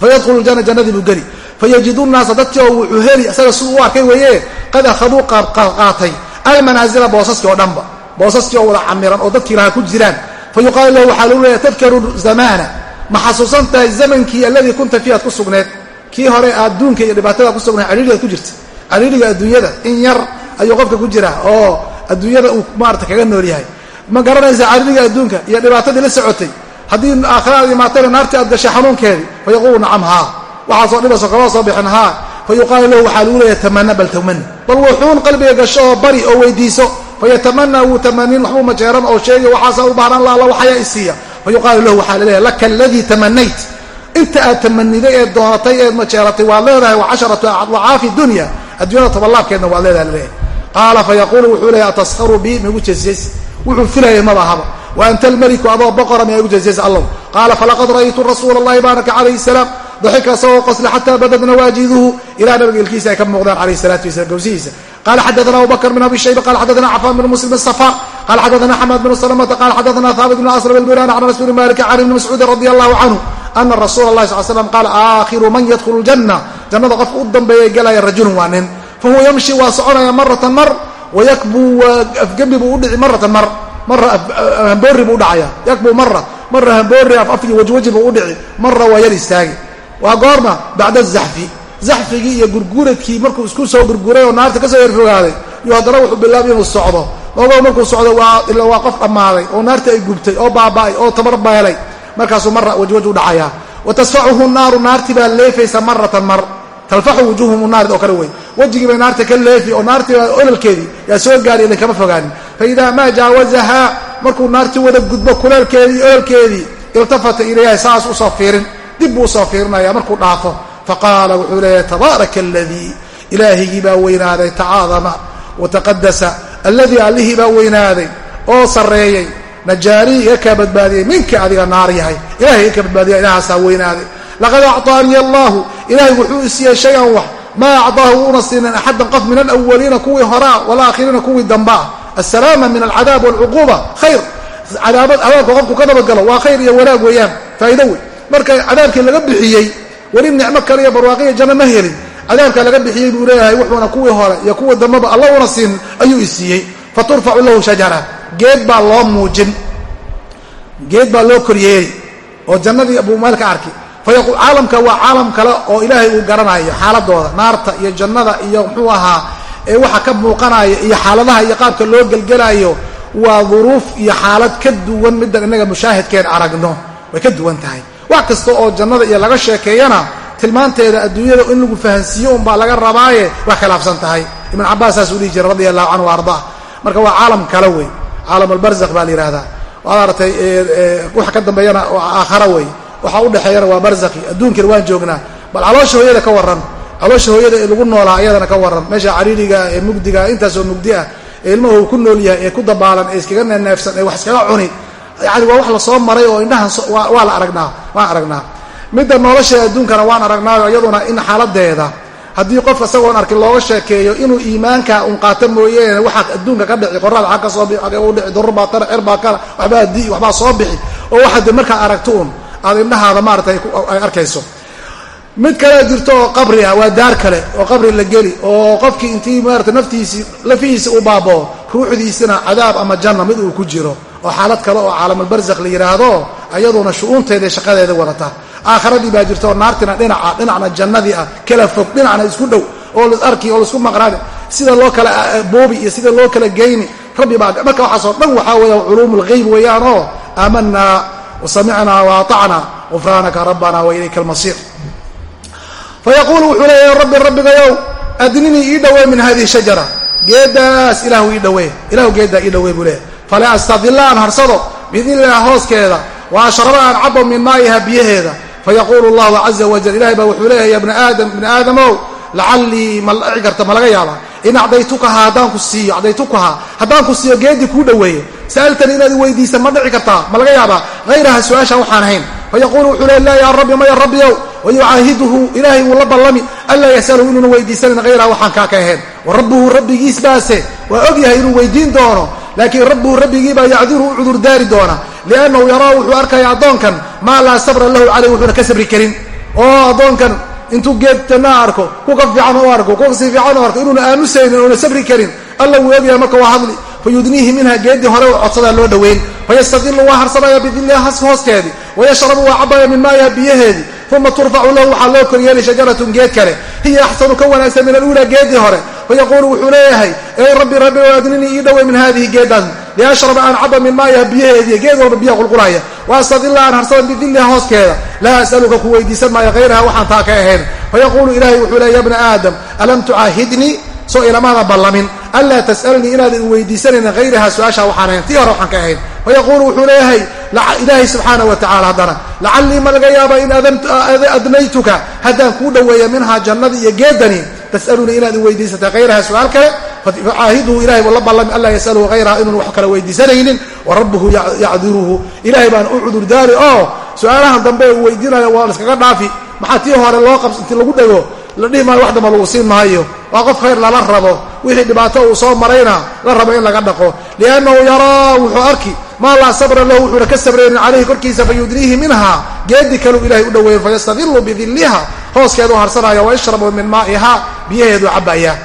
fayadkhulu ljana jannadii buu geli. Fayajidu naasa dadkii oo wuxuu heli isaga siduu u arkay weeye qad akhaduu qaatay almanaasila boosaskii oo dhanba boosaskii oo wada camiran oo dadkii lahaa ku jiraan. Fayuqaalu lahu waxaa lagu leeya tadkaru zamaana ma xasuusan tahay zamankii alladii kunta fiihaad ku sugneed? Kii hore adduunka iyo dhibaatada ku sugnayd cariirigaad ku jirta. Cariiriga adduunyada in yar ayuu qofka ku jira oo adduunyada uu maarata kaga nool yahay. Ma garanaysa cariiriga adduunka iyo dhibaatadii la socotay? Haddii aakhiraad imaatana naartii aad gashay xanuunkeedii fa nacam haa. Waxaasoo dhibaso kama soo bixin haa fa yuqaalu lahu waxaa lagu leeya tamana bal tamani bal wuxuun qalbiga gasho oo bari oo weydiiso fayatamanaa wuu tamanin waxbuu majeeran oo sheegay waxaasa u baahnaan la alla waxayaa isiiya fa yuqaalu lahu waxaa la leeyahay laka aladii tamanayt inta aad tamaniday ee doonatay eed majeeratay waad leedahay wa casharatu adcaafi dunya adduunyada tobanlaabkeedna waad leedahay la leeyahay qaala fa yaquulu wuxuu leeyahy ataskharu bi migu jeesjeys wuxuu filayay maba ahaba wa anta almeliku adoo boqora miyaa igu jeesjeys allow qaala falaqad ra'aytu rasuula allahi baaraka calayhi salaam daxika isagoo qosle xataa badad nawaajiduhu ilaa nabageelkiisa ay ka muuqdaan alayh salatu wasalam gowsihiisa qala xadaana abubakr bn abi shayba qala xadaana cafaan bn muslim safaar qala xadaana xamaad bn salamata qala xadaana thaabit bn aslam albunaani can rasuuli malik can ibni mascuudin radi allahu canhu ana rasuula allahi sal slam qaala aakhiru man yadkhulu ljana jannada qofka u dambeeya galaya rajulun waa nin fahuwa yamshi waa soconaya maratan mar wayakbuu waa afgembi buu udhici maratan mar mara hamboori buu udhacaya yakbuu mara mara hamboori afafki wajwaji buu udhici mara waa yar istaagi waa goorma bacda zaxfi zaxfigii iyo gurguradkii markuu isku soo gurguray oo naarta ka soo yarfogaaday iyo haddana wuxuu bilaabay inuu socdo. Ogo markuu socdo waa ila waa qof dhammaaday oo naarta ay gubtay oo baaba'ay oo tabar beelay. Markaasuu mara wajwaj u dhacayaa. Wa tasfacuhu naaru naartii baa leefaysa maratan mar. Talfaxu wujuuhum naarid oo kale wey wejigii bay naarta ka leefi oo naartii ololkeedii yaa soo gaari kama fogaanin. Faidaa maa jaawazahaa markuu naartii wada gudbo kuleelkeedii ololkeedii iltafata ilayha saas u soo fiirin dib buu u soo fiirinaya markuu dhaafo faqaala wuxuu leeyahay tabaaraka aladii ilaahigii baa weynaaday tacaadama wataqadasa alladii allihii baa weynaaday oo sarreeyey najaanii iga kaa badbaadiyey minka adiga naar yahay ilahay iga kaa badbaadiya ilahaasaa weynaaday. Laqad acطaaniya allahu ilaahay wuxuu isiiyey shay-an wax maa acdaahu uuna siinin axadan qof min alawaliina kuwii horaa walaakhiriina kuwii dambaa asalaama min alcadaab walcuquuba khayr. Cadaabka qofku ka nabadgalo waa khayr iyo wanaag weeyaan faa'ido wey marka cadaabkii laga bixiyey weli nicmo kale iyo barwaaqiya janno ma helin. Cadaabkaa laga bixiyey buu leeyahay wuxuuna kuwii hore iyo kuwii dambaba alla una siin ayuu isiiyey fa turfacu lahu shajara geed baa loo muujin. Geed baa loo koryeeri oo jannadii buu meel ka arki. Caalamka waa caalam kale oo ilaahay uu garanayo xaaladooda. Naarta iyo jannada iyo muxuu ahaa ee waxa ka muuqanaya iyo xaaladaha iyo qaabka loo gelgelaayo waa duruuf iyo xaalad ka duwan middan innaga mushaahidkeen aragno. Way ka duwan tahay wax kasta oo jannada iyo laga sheekeeyana tilmaanteeda adduunyada in lagu fahansiiyo unbaa laga rabaaye wax khilaafsan tahay. Ibn cabaas saasuu dhihi jiray radia allahu canhu ardaa. Marka waa caalam kale wey. Caalam baa la yihahdaa waad aragtay waxa ka dambeeyana aakhara wey. Waxa udhexeeyana waa barzakhi. Adduunkana waan joognaa. Bal caloosha hooyada ka warran caloosha hooyada ee lagu noolaa iyadana ka warran. Meesha cariiriga ee mugdiga intaasoo mugdi ah ee ilmaha uu ku nool yahay ee ku dabaalan ee iskaga neneefsan ee wax iskaga cuni yani waa wax la soo maray oo indhahan waa la aragnaa waan aragnaa. Midda nolosha adduunkana waan aragnaayo iyaduna in xaaladeeda haddii qof isagoon arkin looga sheekeeyo inuu iimaanka un qaato mooyeene waxaa adduunka ka dhici qoraal ag ka soo dhici durur baa tara cer baa kala waxbaa di waxbaa soo bixi. Oo waxaa de markaa aragto un aad indhahaada maarata ay arkayso. Mid kalea jirto oo qabri ah waa daar kale oo qabri la geli oo qofkii intii maarata naftiisii lafihiisi u baaboo ruuxdiisina cadaab ama janna mid uu ku jiro oo xaalad kale oo caalamulbarzakh la yidhaahdo ayaduna shu-uunteeda shaqadeeda wadata aakhiradii baa jirta oo naartina dhinaca dhinacna jannadii ah kala fog dhinacna isku dhow oo las arki oo la isku maqnaani sida loo kala boobi iyo sida loo kala geyni rabbi baa marka waxaasoo dhan waxaa weya culuum lgeyb weeyaan oo aamanaa wasamicnaa waatacnaa gufraanaka rabbana wa ilayka almasiir. Fayaquulu wuxuu leeyahy rabbi rabbigayow adninii ii dhawee min hadihi shajara. Geedaas ilahu ii dhawee ilahu geeddaa ii dhawee buu leeyahy fala astadilla aan harsado biidnillaah hooskeeda wa ashraba aan cabo min maa'iha biyaheeda. Fayaquulu allahu caza wajal ilahay baa wuxuu leeyahay ya bna aadam ibna aadamow lacallii ma dhici karta ma laga yaaba in acdaytukaha haddaan ku siiyo acdaytukaha haddaan ku siiyo geedii kuu dhoweeye sa'altani inaad weydiisa ma dhici kartaa ma laga yaabaa? Hayraha su'aashaan waxaan ahayn. Fayaquulu wuxuu le laa yaa rabbi maya rabbiyow wayucaahiduhu ilaahay wuu la ballami anlaa yasaluhu inuuna weydiisanin hayraha waxaan kaa ka ahayn. Wa rabbuhu rabbigiis baase waa og yahay inuu weydiin doono laakiin rabbuhu rabbigiibaa yacduru u cudurdaari doona liannahu yaraa wuxuu arkaya addoonkan maa laa sabra lahu caleyh wuxuuna ka sabri karin. Oo addoonkan intuu geedtana arko ku ka fiican u arko ku ka sii fiican u arko inuuna aamusaynin oona sabri karin alla wuu ogyahay marka waa hadli. Fayudniihi minha geedii hore u codsadaa loo dhoweyn. Fayastadilu waa harsanaya bidilliha hooskeedii wayashrabu waa cabaya min maayiha biyaheedii uma turfacu lahu waxaa loo koryeelay shajaratun geed kale. Hiya axsanu ka wanaagsan min aluulaa geedii hore fayaquulu wuxuu leeyahay ey rabbi rabbi adninii ii dhowey min hadihi geedan liashraba aan caba min maayiha biyaheedii geed walba biyaha qulqulaya waastadila aan harsada bidilliha hooskeeda laa as'aluka ku weydiisan maayo hayraha waxaan taa ka ahayn fayaquulu ilahay wuxuu leey ya bna aadam alam tucaahidnii soo ilamaada ballamin anlaa tas'alnii inaadan weydiisanaynin hayraha su'aasha waxaan ahayn tii hore waxaan ka ahayn fayaquulu wuxuu leeyahay ilaahay subxaana wa tacala haddana lacallii ma laga yaaba in adnaytuka haddaan kuu dhoweeya minhaa jannadii iyo geedani tas'alunii inaad weydiisatay hayraha su'aal kale facaahidhu ilahay buu la ballami anlaa yasaluhu hayraha inuun wax kale weydiisanaynin wa rabbuhu yacdiruhu. Ilahay baan u cudurdaari oo su'aalahan dambe uu weydiinayo waa laskaga dhaafi maxaa tii hore loo qabs inti lagu dhego la dhihi maayo wax damba lagu siin maayo? Waa qof khayr lala rabo wixii dhibaato uu soo marayna la rabo in laga dhaqo. Liannahu yaraa wuxuu arki maa laa sabra lahu wuxuuna ka sabraynin calayhi korkiisa fayudniihi minha geedi kaluu ilahay u dhoweeyo fayastadilu bidilliha hooskeedu harsanaya wayashrabu min maa'iha biyaheedu cabaya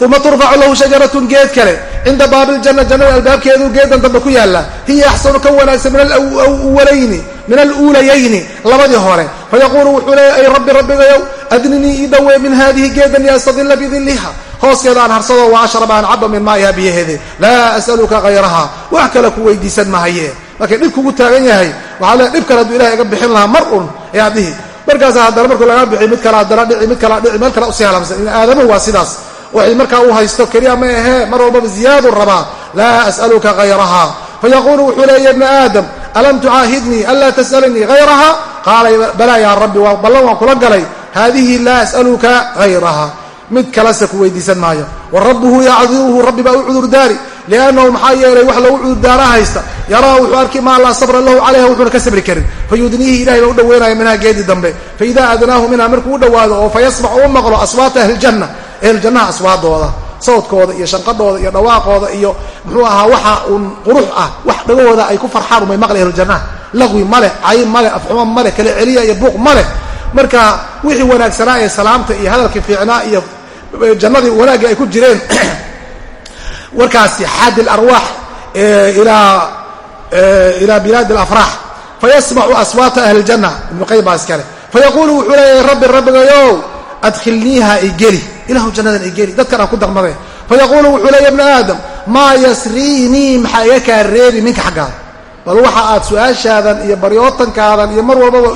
uma turfacu lahu shajaratun geed kale cinda baabiljana jannada albaabkeedu geedan dambe ku yaalla. Hiya axsanu ka wanaagsan min alwalayni min aluulayayni labadii hore. Fayaquulu wuxuu leeya ay rabbi rabbigayow adninii ii dhowee min hadihi geedan liastadila bidilliha hooskeeda aan harsado wa ashrab aan caba min maa'iha biyaheede. Laa as'aluka hayraha wax kale ku weydiisan mahaye. Markay dhib kugu taagan yahay waxaa le dhib kale hadduu ilahay iga bixin lahaa mar un ayaad dhihi markaasa haddana markuu laga bixi mid kale haddana dhici mid kala dhici meel kale u sii halamsan in aadamuhu waa sidaas. Waxay markaa uu haysto keliya ma ahee mar walbaba ziyaadu rabaa. Laa as'aluka hayraha fayaquulu wuxuu leeya ibna aadam alam tucaahidnii anlaa tas'alnii hayraha qaala balaa yaa rabbi ballan waan kula galay. Haadihi laa as'aluka hayraha mid kalese ku weydiisan maayo. Wa rabbuhu rabbi baa u cudurdaari liannahu maxaa yeelay wax lagu cudurdaara haysta yaraa wuxuu arki maa laa sabra lahu calayha wuxuuna ka sabri karin fayudniihi ilahay baa u dhoweynaya minhaa geedii dambe faida adnaahu minha markuu u dhowaado oo fayasmac uu maqlo aswaata ahlijanna ehljannaha aswaadooda sawdkooda iyo shanqadhooda iyo dhawaaqooda iyo muxuu ahaa waxa uun qurux ah wax dhagahooda ay ku farxaan umay maqli ahluljannaha laqwi maleh cayn maleh afxumo maleh kala celiya iyo buuq maleh marka wixii wanaagsanaa ee salaamta iyo hadalkii fiicnaa iyo jannadii wanaaggii ay ku jireen warkaasi xaadi larwaax ilaa bilaadi alafraax. Fayasmacu aswaata ahli ljanna ibnu qayim baa iskale fayaquulu wuxuu leeyahay rabbi rabbigayow adkhilniiha igeli ilahu jannadan igeli dadkan aan ku darmade fayaquulu wuxuu leeya ibna aadam maa yasriinii maxaa iga kaa reebi minka xaggaada? Bal waxa aad su'aashaadan iyo baryootankaadan iyo mar walbaba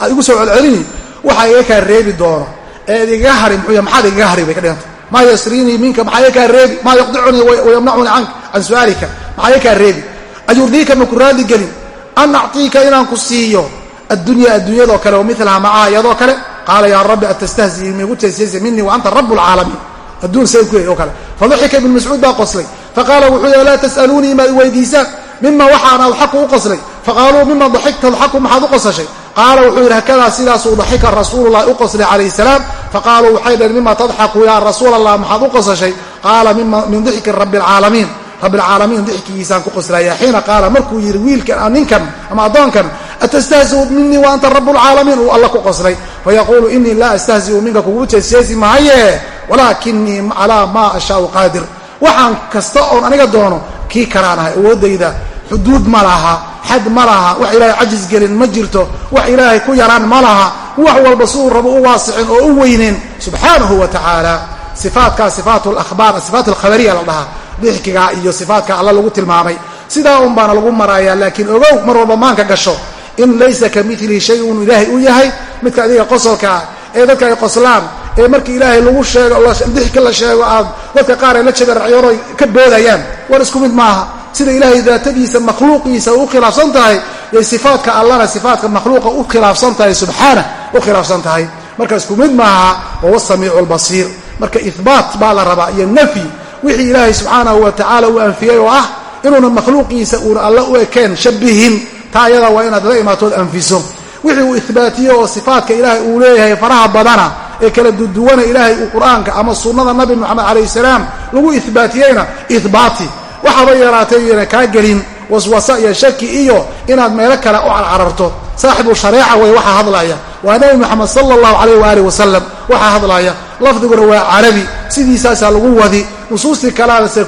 aad igu soo celcelini waxaa iga kaa reebi doono eed igaga hari muxuu maxaad igaga hari bay ka dhiganta maa yasriinii minka maxaa kaa reebi maa yaqdicunii wayamnacunii cank can su'aalika maxaa kaa reebi ayurdiika maku raali gelin. An actiika inaan ku siiyo addunya adduunyadoo kale wa milaha macaha iyadoo kale qaala yaa rabbi atastahzii migu jeesjeesa minii wa anta rabu lcaalamiin adduun say ku oo kale. Fadaxika ibnu mascuud baa qoslay. Faqaala wuxuu yidhi laa tas'aluunii maad weydiisaan mima waxaan adxaku u qoslay? Faqaaluu mima daxikta adxaku maxaad u qosashay qaala wuxuu yidhi hakadaa sidaasuu daxika rasuululahi u qoslay calayh salaam. Faqaaluu waxay dhaheen mima tadxaku yaa rasuul allah maxaad u qosashay? Qaala min dixki rabbi alcaalamiin rabbilcaalamiin dixkigiisaan ku qoslaya xiina qaala markuu yidhi wiilkan ninkan ama addoonkan atastahziu minii wa anta rabu lcaalamiin uu alla ku qoslay fayaquulu inii laa astahziu minka kugu jeesjeesi mahaye walaakinii calaa maa ashaau qaadir. Waxaan kasta oon aniga doono kii karaanahay awoodayda xuduud ma laha xad ma laha wax ilaahay cajis gelin ma jirto wax ilaahay ku yaraan ma laha wax walba siduu rabo u waasicin oo u weyneen subxaanahu wa tacaala sifaatkaa sifaat lahbaar asifaat alkhabariya la dhahaa dixkiga iyo sifaadka alla lagu tilmaamay. Sidaa un baana lagu marayaa laakiin ogow mar walba maanka gasho in laysa ka milihi shayun ilaahay uu yahay midka adiga qosolkaa ee dadka ay qoslaan ee markii ilaahay lagu sheego dixki la sheego aad dadka qaar ay la jabeeracyooro ka boodayaan war isku mid maaha sida ilaahay daatadiisa makhluuqiisa u khilaafsan tahay yay sifaadka allana sifaadka makhluuqa u khilaafsan tahay subxaana u khilaafsan tahay. Marka isku mid maaha wahuwa samiicu lbasiir marka ihbaat baa la rabaa iyo nafyi wixii ilaahay subxaanahu wa uu anfiyey oo ah inuuna makhluuqiisa uuna alla u ekeen shabihin taa ayadaa waa inaad la imaatood anfiso. Wixii uu ihbaatiye oo sifaadka ilaahay uu leeyahay faraha badana ee kala duduwana ilaahay uu qur'aanka ama sunnada nabi moxamed calayh salaam lagu ihbaatiyeyna ihbaati waxaaba yaraatay iyana kaa gelin waswasa iyo shaki iyo inaad meelo kale u carcararto. Saaxibu shareeca way waxaa hadlaya. Waa nabi moxamed sala allahu calayh waaalih wasalam waxaa hadlaya. Lafdiguna waa carabi sidiisaasaa lagu wadi. Nusuustii kalaadase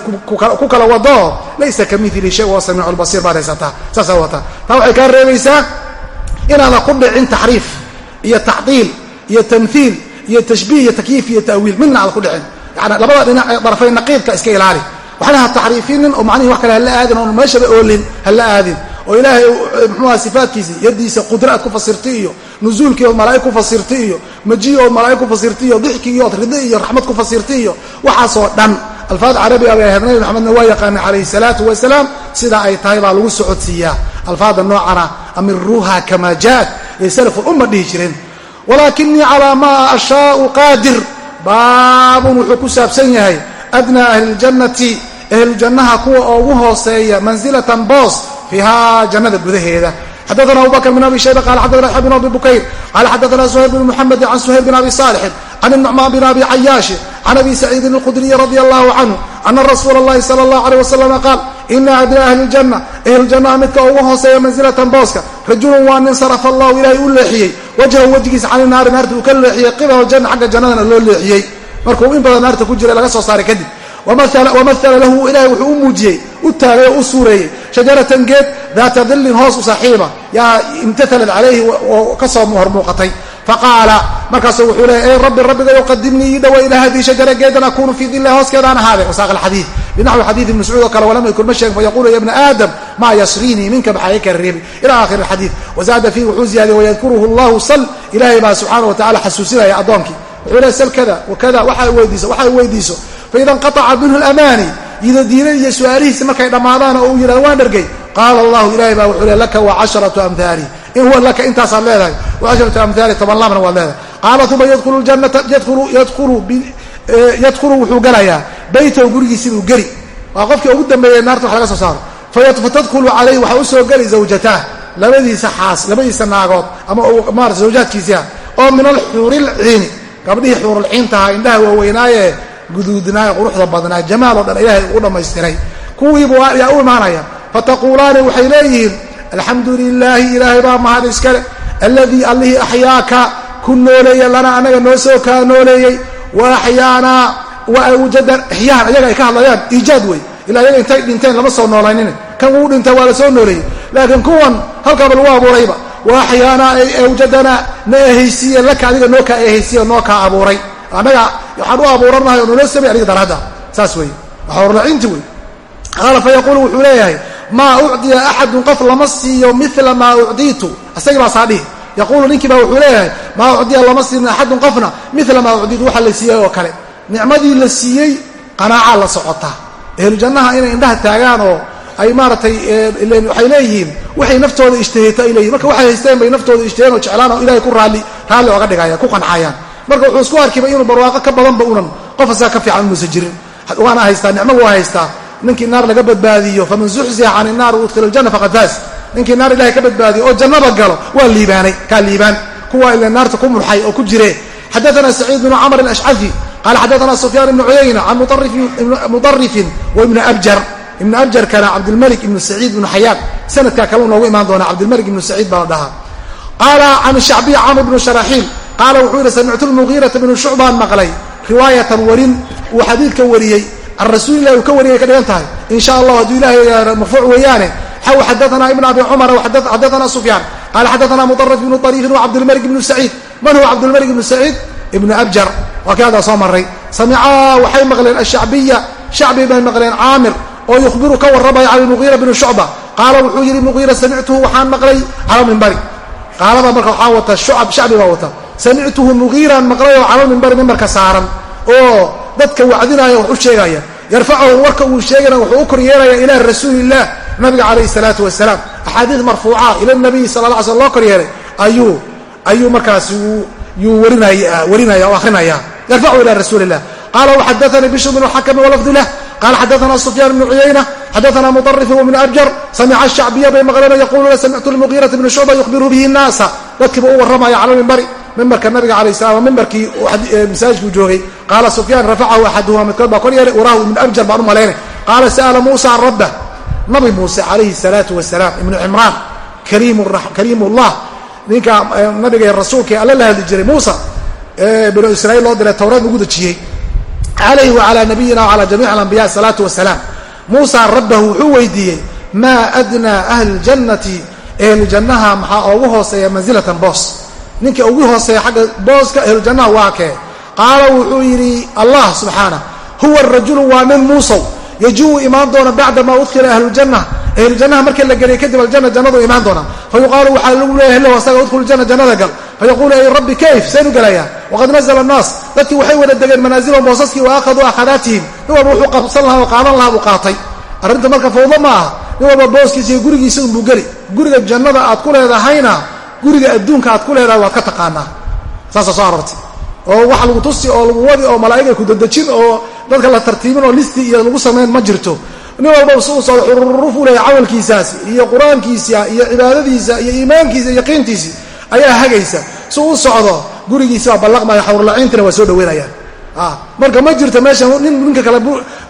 ku kala wadoo laysa ka mili shay wa samiicu lbasiir baad haysataa saasaa wataa taa waxay kaa reebaysaa inaadan ku dhicin taxriif iyo tacdiil iyo tamhiil iyo tashbiih iyo takyiif iyo ta'wiil midna aadan ku dhicin. Yani labada dhinac ee darfay naqiidka iska ilaali waxna ha taxriifinin oo macnihii wax kale hala aadin oon meeshaba oolin hala aadin. oo ilaahay mxuuha sifaadkiisa yadiisa qudra aad ku fasirti iyo nuzuulkii ood malaa'ig ku fasirti iyo maji ood malaa'ig ku fasirti iyo dixkigii ood ridi iyo raxmad ku fasirti iyo waxaasoo dhan. Alfaad carabiga bay ahayd nabi maxamedna waa yaqaana calayhi salaatu wasalaam sidaa ay tahay baa lagu socodsiiyaa. Alfaada noocana amiruuha kama jaat ay salafulumma dhihi jireen. Walaakinii calaa maa ashaau qaadir baabun wuxuu ku saabsan yahay adnaa ahli ljannati ahlujannaha kuwa ugu hooseeya mansilatan boos fiiha jannada gudaheeda xadana abu bakr bn abi shayba qala xadana yaxya bn abi bukayr qala xadana suhayl bn muxamedi can suhayl bn abi saalixin can الnucmaan bn abi cayaashi can abi saciidin اlkhudriyi radi allahu canhu ana rasuula اllahi salى اllahu alيh waslama qaal ina adna ahli اljanna ahljannaha midka ugu hooseeya mansilatan booska rajulun waa nin sarafa allahu ilaahay u leexiyey wajhahu wejigiisa cani naari naarta uu ka leexiyey qibala janna xagga jannadana loo leexiyey markuu in badan naarta ku jiray laga soo saaray kadib wamathala lahu ilahay wuxuu u muujiyey u taagay oo u suureeyey shajaratan geed daata dillin hoos u saaxiiba yaa imtaalat calayhi oo ka soo hormuuqatay faqaala markaasu wuxuu leeyay ey rabbi rabbigayo qadimnii ii dhawa ilaa hadihi shajara geedan akuunu fii dillahi hooskeedaan ahaaday wasaaq alxadiid binaxwi xadiid ibni mascuud oo kale walam yakun ma sheegin fayaqulu ya ibna aadam maa yasriinii minka maxaa ii kala reebi ila aakhiri alxadiid wazaada fiihi wuxuu ziyaadiyey wayadkuruhu allahu sal ilaahay baa subxaana wa tacala xasuusinaya addoonkii wuxuu leey sal kada wakada waxa weydiiso waxa weydiiso faida inqaaca minhu lamaani yidadiina iyo su'aalihiisi markay dhammaadaan oo uu yidhahdo waan dhergay qaala allahu ilahay baa wuxuu le laka wa casharatu amhaali in huwa laka intaasaad leedahay. Wa casharatu amhaali toban laabna waad leedahay. Qaala uma yadkhulu janata yadkhulu wuxuu galayaa baytahu gurigiisibuu geli. Waa qofkii ugu dambeeyey naarta wax laga soo saaro. Fatadkhulu calayhi waxaa u soo geli zawjataah labadiisa xaas labadiisa naagood ama maarata zawjaadkiisiah oo min alxuurilciini gabdhihii xuurulciintahaa indhaha waaweynaaye guduudnaaye quruxda badnaa jamaal oo dhan ilaahay ugu dhammaystiray. Kuwiibu yaa u imaanaya. Fataquulaani waxay leeyihiin alxamdu lilaahi ilaahay baa mahad iskale. Alladii allihii axyaaka ku nooleeya lana anaga noo soo kaa nooleeyey. Wa axyaanaa wa awjada ixyaan ayaga ay ka hadlayaan iijaad wey. Ilaa ayaga intay dhinteen lama soo noolaynin. Kan wuu dhinta waa la soo nooleeyey. Laakiin kuwan halkaaba lagu abuurayba wa axyaanaa ay awjadanaa na ehaysiiye laka adiga noo kaa ehaysiiye noo kaa abuuray annaga waxaan u abuuranahay oo nolo samay aniga darahadda saas wey waa horlacinti wey qaala fa wuxuu leeyahay maa ucdiya axadun qof lama siiyo mila maa ucdiitu. Isagii baa yaquulu ninkii wuxuu leeyahay maa ucdiya lama siinin axadun qofna mila maa ucdiitu waxa la siiyey oo kale. Nicmadii la siiyey qanaacaa la socotaa. Ehlujannaha inay indhaha taagaan oo ay maaratay waxay leeyihiin waxay naftooda ishtaheeto ay leeyihiin marka waxay haysteen bay naftooda ishtaheen oo jeclaan oo ilahay ku raalli raalli ooga dhigayaan ku qancayaan marka wuxuu isku arkiba inuu barwaaqo ka badanba unan qof asaga ka fiican inuusan jirin. Waana haystaa nicmo waa haystaa. Ninkii naar laga badbaadiyo faman zuxziya can inaar udkhila aljanna faqad faas ninkii naar ilahay ka badbaadiyo oo jannaba galo waa liibaanay kaa liibaan. Kuwa ila naarta ku murxay oo ku jire. Xadaana saciid bnu camr alashcafi qala xadaana sufyaan ibnu cuyayna can mudarifin wa ibni abjar. Ibnu abjarkana cabdilmalik ibnu saciid ibnu xayaan sanadkaa kale noogu imaan doona cabdilmalik ibnu saciid baa la dhahaa. Qaala can shacbiy camr bnu sharaxiil qaala wuxuu yidhi samictu lmugiirata bnu shucbaan maqlay. Riwaayatan warin uu xadiidka wariyey. Can uu ka wariyay ka dhigan tahay. In sha allah hadduu ilahay marfuuc weeyaane xaw xadaana ibn abi cumar xadaana sufyaan. Qaala xadaana mudaraf ibnu ariifin wa cabdilmalik saciid. Man huwa cabdilmalik ibnu saciid? Ibnu abjar. Waa kii haddaa soo maray samicaa waxay maqleen ashacbiya shacbi bay maqleen caamir oo yukhbiru ka warramaya can muqiira bni shucba qaala wuxuu yidhi muqiira samictuhu waxaan maqlay cala mimbari qaalada marka waxaa wata shacbi baa wata samictuhu muqiiraan maqlay oo cala mimbari mimbarka saaran oo dadka wacdinaya wax u sheegaya. Yarfacahu warka uu sheegana wuxuu u kor yeelaya ilaa rasuuliillah nabiga calayhi salaatu wasalaam axaadiis marfuuca ila nabiyi sala la sl loo kor yeelay. Ayuu ayuu markaas yuu warinaya oo arinaya yarfachu ila rasuuli illah qala waxadaanii bishr bn xakmi walafdu lah? Qala xadaana sufyaan bnu cuyayna xadaana muطarif wbn abjar samica shacbiya bay maqleen yaquluuna samictu lmugiirata bni shucba yukhbiru bihi nnaasa dadkiiba u warramaya cala mimbari mimbarka nabiga alayh salam mimbarkii masaajidkuu joogay qaala sufyaan rafacahu axaduhuma midkood baa kor yeelay uraahu ibnu abjar baan u malaynay qaala sa'ala muusa can rabbah nabi muuse calayhi salaatu wasalaam ibnu cimraan kariimullah ninka nabiga rasuulka alla la hadli jiray muusa ee binu israiil loo diray towreed lagu dejiyey calayhi wacalaa nabiyina wacalaa jamiic alambiya salaatu wasalaam muusa rabbahu wuxuu weydiiyey maa adnaa ahli ljannati ehlujannaha maxaa ugu hooseeya mansilatan boos. Ninka ugu hooseeya xagga booska ehlujannaha waa kee. Qaala wuxuu yidhi allah subxaana huwa rajulu waa nin muusow. Yajuu imaan doona bacda maa udkhila ahlujanna ahlujannaha markii la geliyay kadib aljanna jannadu imaan doona fa waxaa lagu leeyahay lahu asaga udkhulu janna jannada gal. Fayaquulu ay rabbi kayf seen u gelayaa waqad nazla annaas. Dadkii waxay wada degeen manaasilahum boosaskii wa akhadaatihim nin walba wuxuu qabsan lahaa qaadan lahaa buu qaatay. Arrinta marka fawdo ma aha nin walba booskiisa iyo gurigiisa unbuu geli. Guriga jannada aad ku leedahayna guriga adduunka aad ku leedahay waad ka taqaanaa. Saasa soo arortay. Oo wax lagu tusi oo lagu wadi oo malaa'igay ku dadejin oo dadka la tartiibin oo listi iyo lagu samayn ma jirto. Nin walba u socdo xururuf u leeyahay camalkiisaasi iyo qur'aankiisa iyo cibaadadiisa iyo iimaankiisa iyo yaqiintiisi ayaa hagaysa. Si u socdo gurigiisi baa ballaqmaya xawrlaciintina waa soo dhaweynayaan marka ma jirto meesha nin ninka kale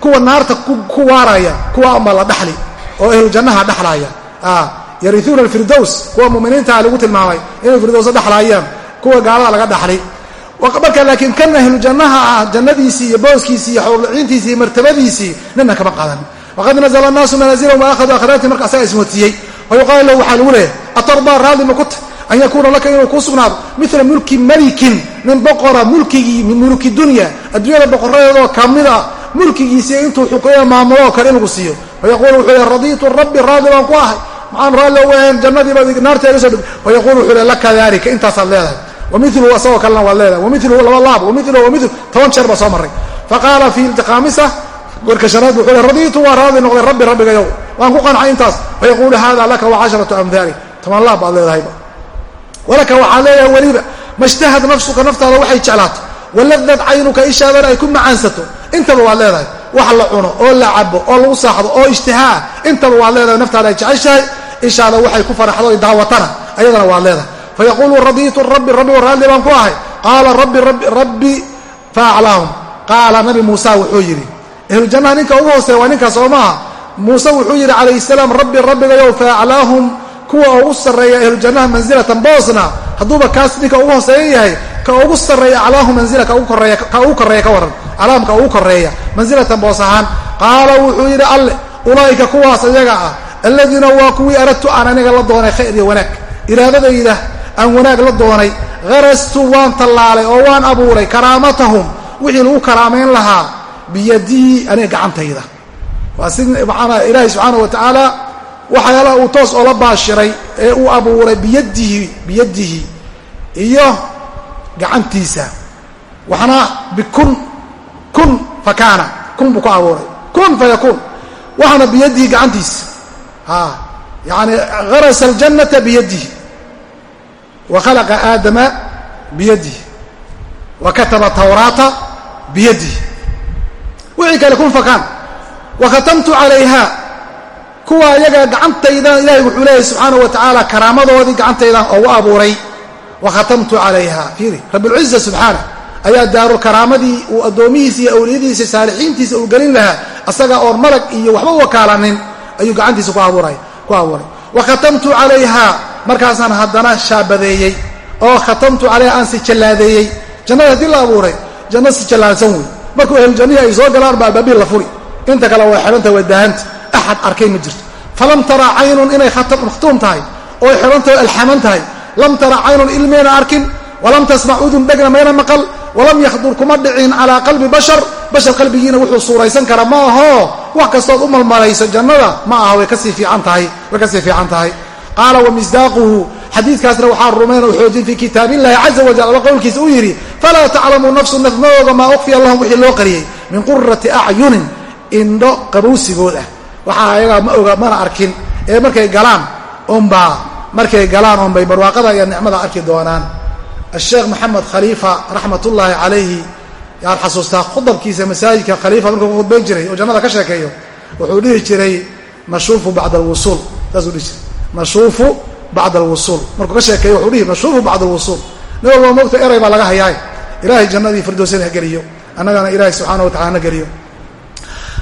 kuwa naarta ku waaraya kuwa unbaa la dhaxli oo ahlu jannaha dhaxlaaya. Yariuuna alfirdows kuwa muminiintaa lagu tilmaamay inay firdowsa dhexlaayaan kuwa gaalada laga dhaxli. Marka laakiin kan ahlu jannaha ah jannadiisii iyo booskiisii iyo xawrlaciintiisii iyo martabadiisii nina kama qaadan. Waqad nazla annaasu manaasilahum waakhaduu akhraati marka asaga ismootiyey. Wayuqaalu lahu waxaa lagu leeyahay atardaa raalli ma ku ta an yakuuna laka inuu kuu sugnaado mila mulki malikin nin boqora mulkigii min muluki dunya adduunyada boqoradeedoo kamida mulkigiisii intuu xukuyo maamulo kale in lagu siiyo fayaquulu wuxuu le radiitu rabbi raadi baan ku ahay maxaan raalli ugu ahayn jannadiiba naarta iga soo dhig fayaqulu wuxuu le laka dalika intaasaad leedahay wamiluhu asagoo kalena waad leedahay wamiluhu laba laab wamiluhu wamilu toban jeer baa soo marray faqaala fi ltiqaamisa gorka shanaad wuxuu le radiitu waa raadi noqday rabbi rabbigayow waan ku qancay intaas fayaquulu hada laka wacasharatu amhaali toban laab baad leedahayba walaka waxaa leeyahay weliba mashtahad nafsuka naftaada waxay jeclaato waladad caynuka ishaadana ay ku macaansato intaba waad leedahay. Wax la cuno oo la cabo oo lagu saaxdo oo ishtihaa intaba waad leedahay naftaada ay jeceshahay. Ishaada waxay ku faraxdo daawatana ayadana waad leedahay. Fayaquulu radiitu rabbi rabbi raalli baan ku ahay qaala rabbi rabbi faaclaahum qaala nabi muusa wuxuu yidhi ahlujannaha ninka ugu hooseeya waa ninkaas oo maaha muuse wuxuu yidhi faaclaahum kuwa ugu sarreeya ahlujannaha mansilatan boosna hadduuba kaas ninka ugu hooseeya yahay ka ugu sarreeya aclaahu manzila ka ugu koreeya ka waran calaamka ugu koreeya mansilatan boos ahaan. Qaala wuxuu yidhi alle ulaa'ika kuwaas iyaga ah alladiina waa kuwii aradtu aan aniga la doonay khayr iyo wanaag. Iraadadayda aan wanaag la doonay harastu waan tallaalay oo waan abuuray karaamatahum wixii lagu karaamayn lahaa biyadii aniga gacantayda. Waa si maanaa ilaahay subxaana wa tacaala waxyaalaha uu toos oola baashiray ee uu abuuray biyadihi biyadihi iyo gacantiisa. Waxna bikun kun fakaana kun buu ku abuuray. Kun fayakuun waxana biyadihi gacantiisa a yani harasa aljannata biyadihi wa aadama biyadihi wa tawraata biyadihi wixii kale kun fakaan wa khatamtu calayha kuwa iyaga gacantayda ilahay wuxuu leeyahy subxaanahu wa tacaala karaamadoodii gacantaydan oogu abuuray. Wa calayha. Fiiri rabbilciza subxaana ayaa daaru karaamadii uu addoomihiisa iyo awliyadiisa saalixiintiisa uu gelin lahaa asaga oon malag iyo waxba wakaalanin ayuu gacantiisa ku abuuray wa khatamtu calayha markaasaan haddana shaabadeeyey. Oo khatamtu calayha aan sijallaadeeyey jannada haddii la abuuray janno sijallaansan wey. Markuu ahlujannihii ay soo galaan baa albaabiil la furi. Inta kale waa xidhanta waa daahanta axad arkay ma jirto falam tara caynun inay makhtuum tahay oo xidhantaho alxaman tahay lam tara caynun ilmayna arkin walam tasmac udun dhegna mayna maqal walam yakhdur kuma dhicin calaa qalbi bashar bashar qalbigiina wuxuu suuraysan kara ma aho wax kastood u malmalayso jannada ma aha way ka sii fiican tahay way ka sii fiican tahay qaala wamisdaaquhu xadiidkaasna waxaa rumayn oo xoojin fii kitaab illahi caza wajal aba qowlkiisa uu yidhi falaa taclamu nafsu naf ma oga maa ukfiya lahum wixii loo qariyey min qurati acyunin indho qabowsigood ah waxaa ayagaa ma oga mana arkin. Ee markay galaan unbaa markay galaan unbay barwaaqada iyo nicmada arki doonaan. Asheekh maxamed khaliifa raxmat ullaahi calayhi yaad xasuustaa khudabkiisa masaajidka khaliifa markuu ku khudbayn jiray oo jannada ka sheekeeyo wuxuu dhihi jiray nashuufu bacda alwusuul saasuu dhihi jiray. Nashuufu bacda alwusuul markuu ka sheekeeyo wuxuu dhihi nashuufu bacda alwusuul nin walba mogta eray baa laga hayaay ilahay jannadii firdowsana ha geliyo. Annagana ilahay subxaana wa tacala na geliyo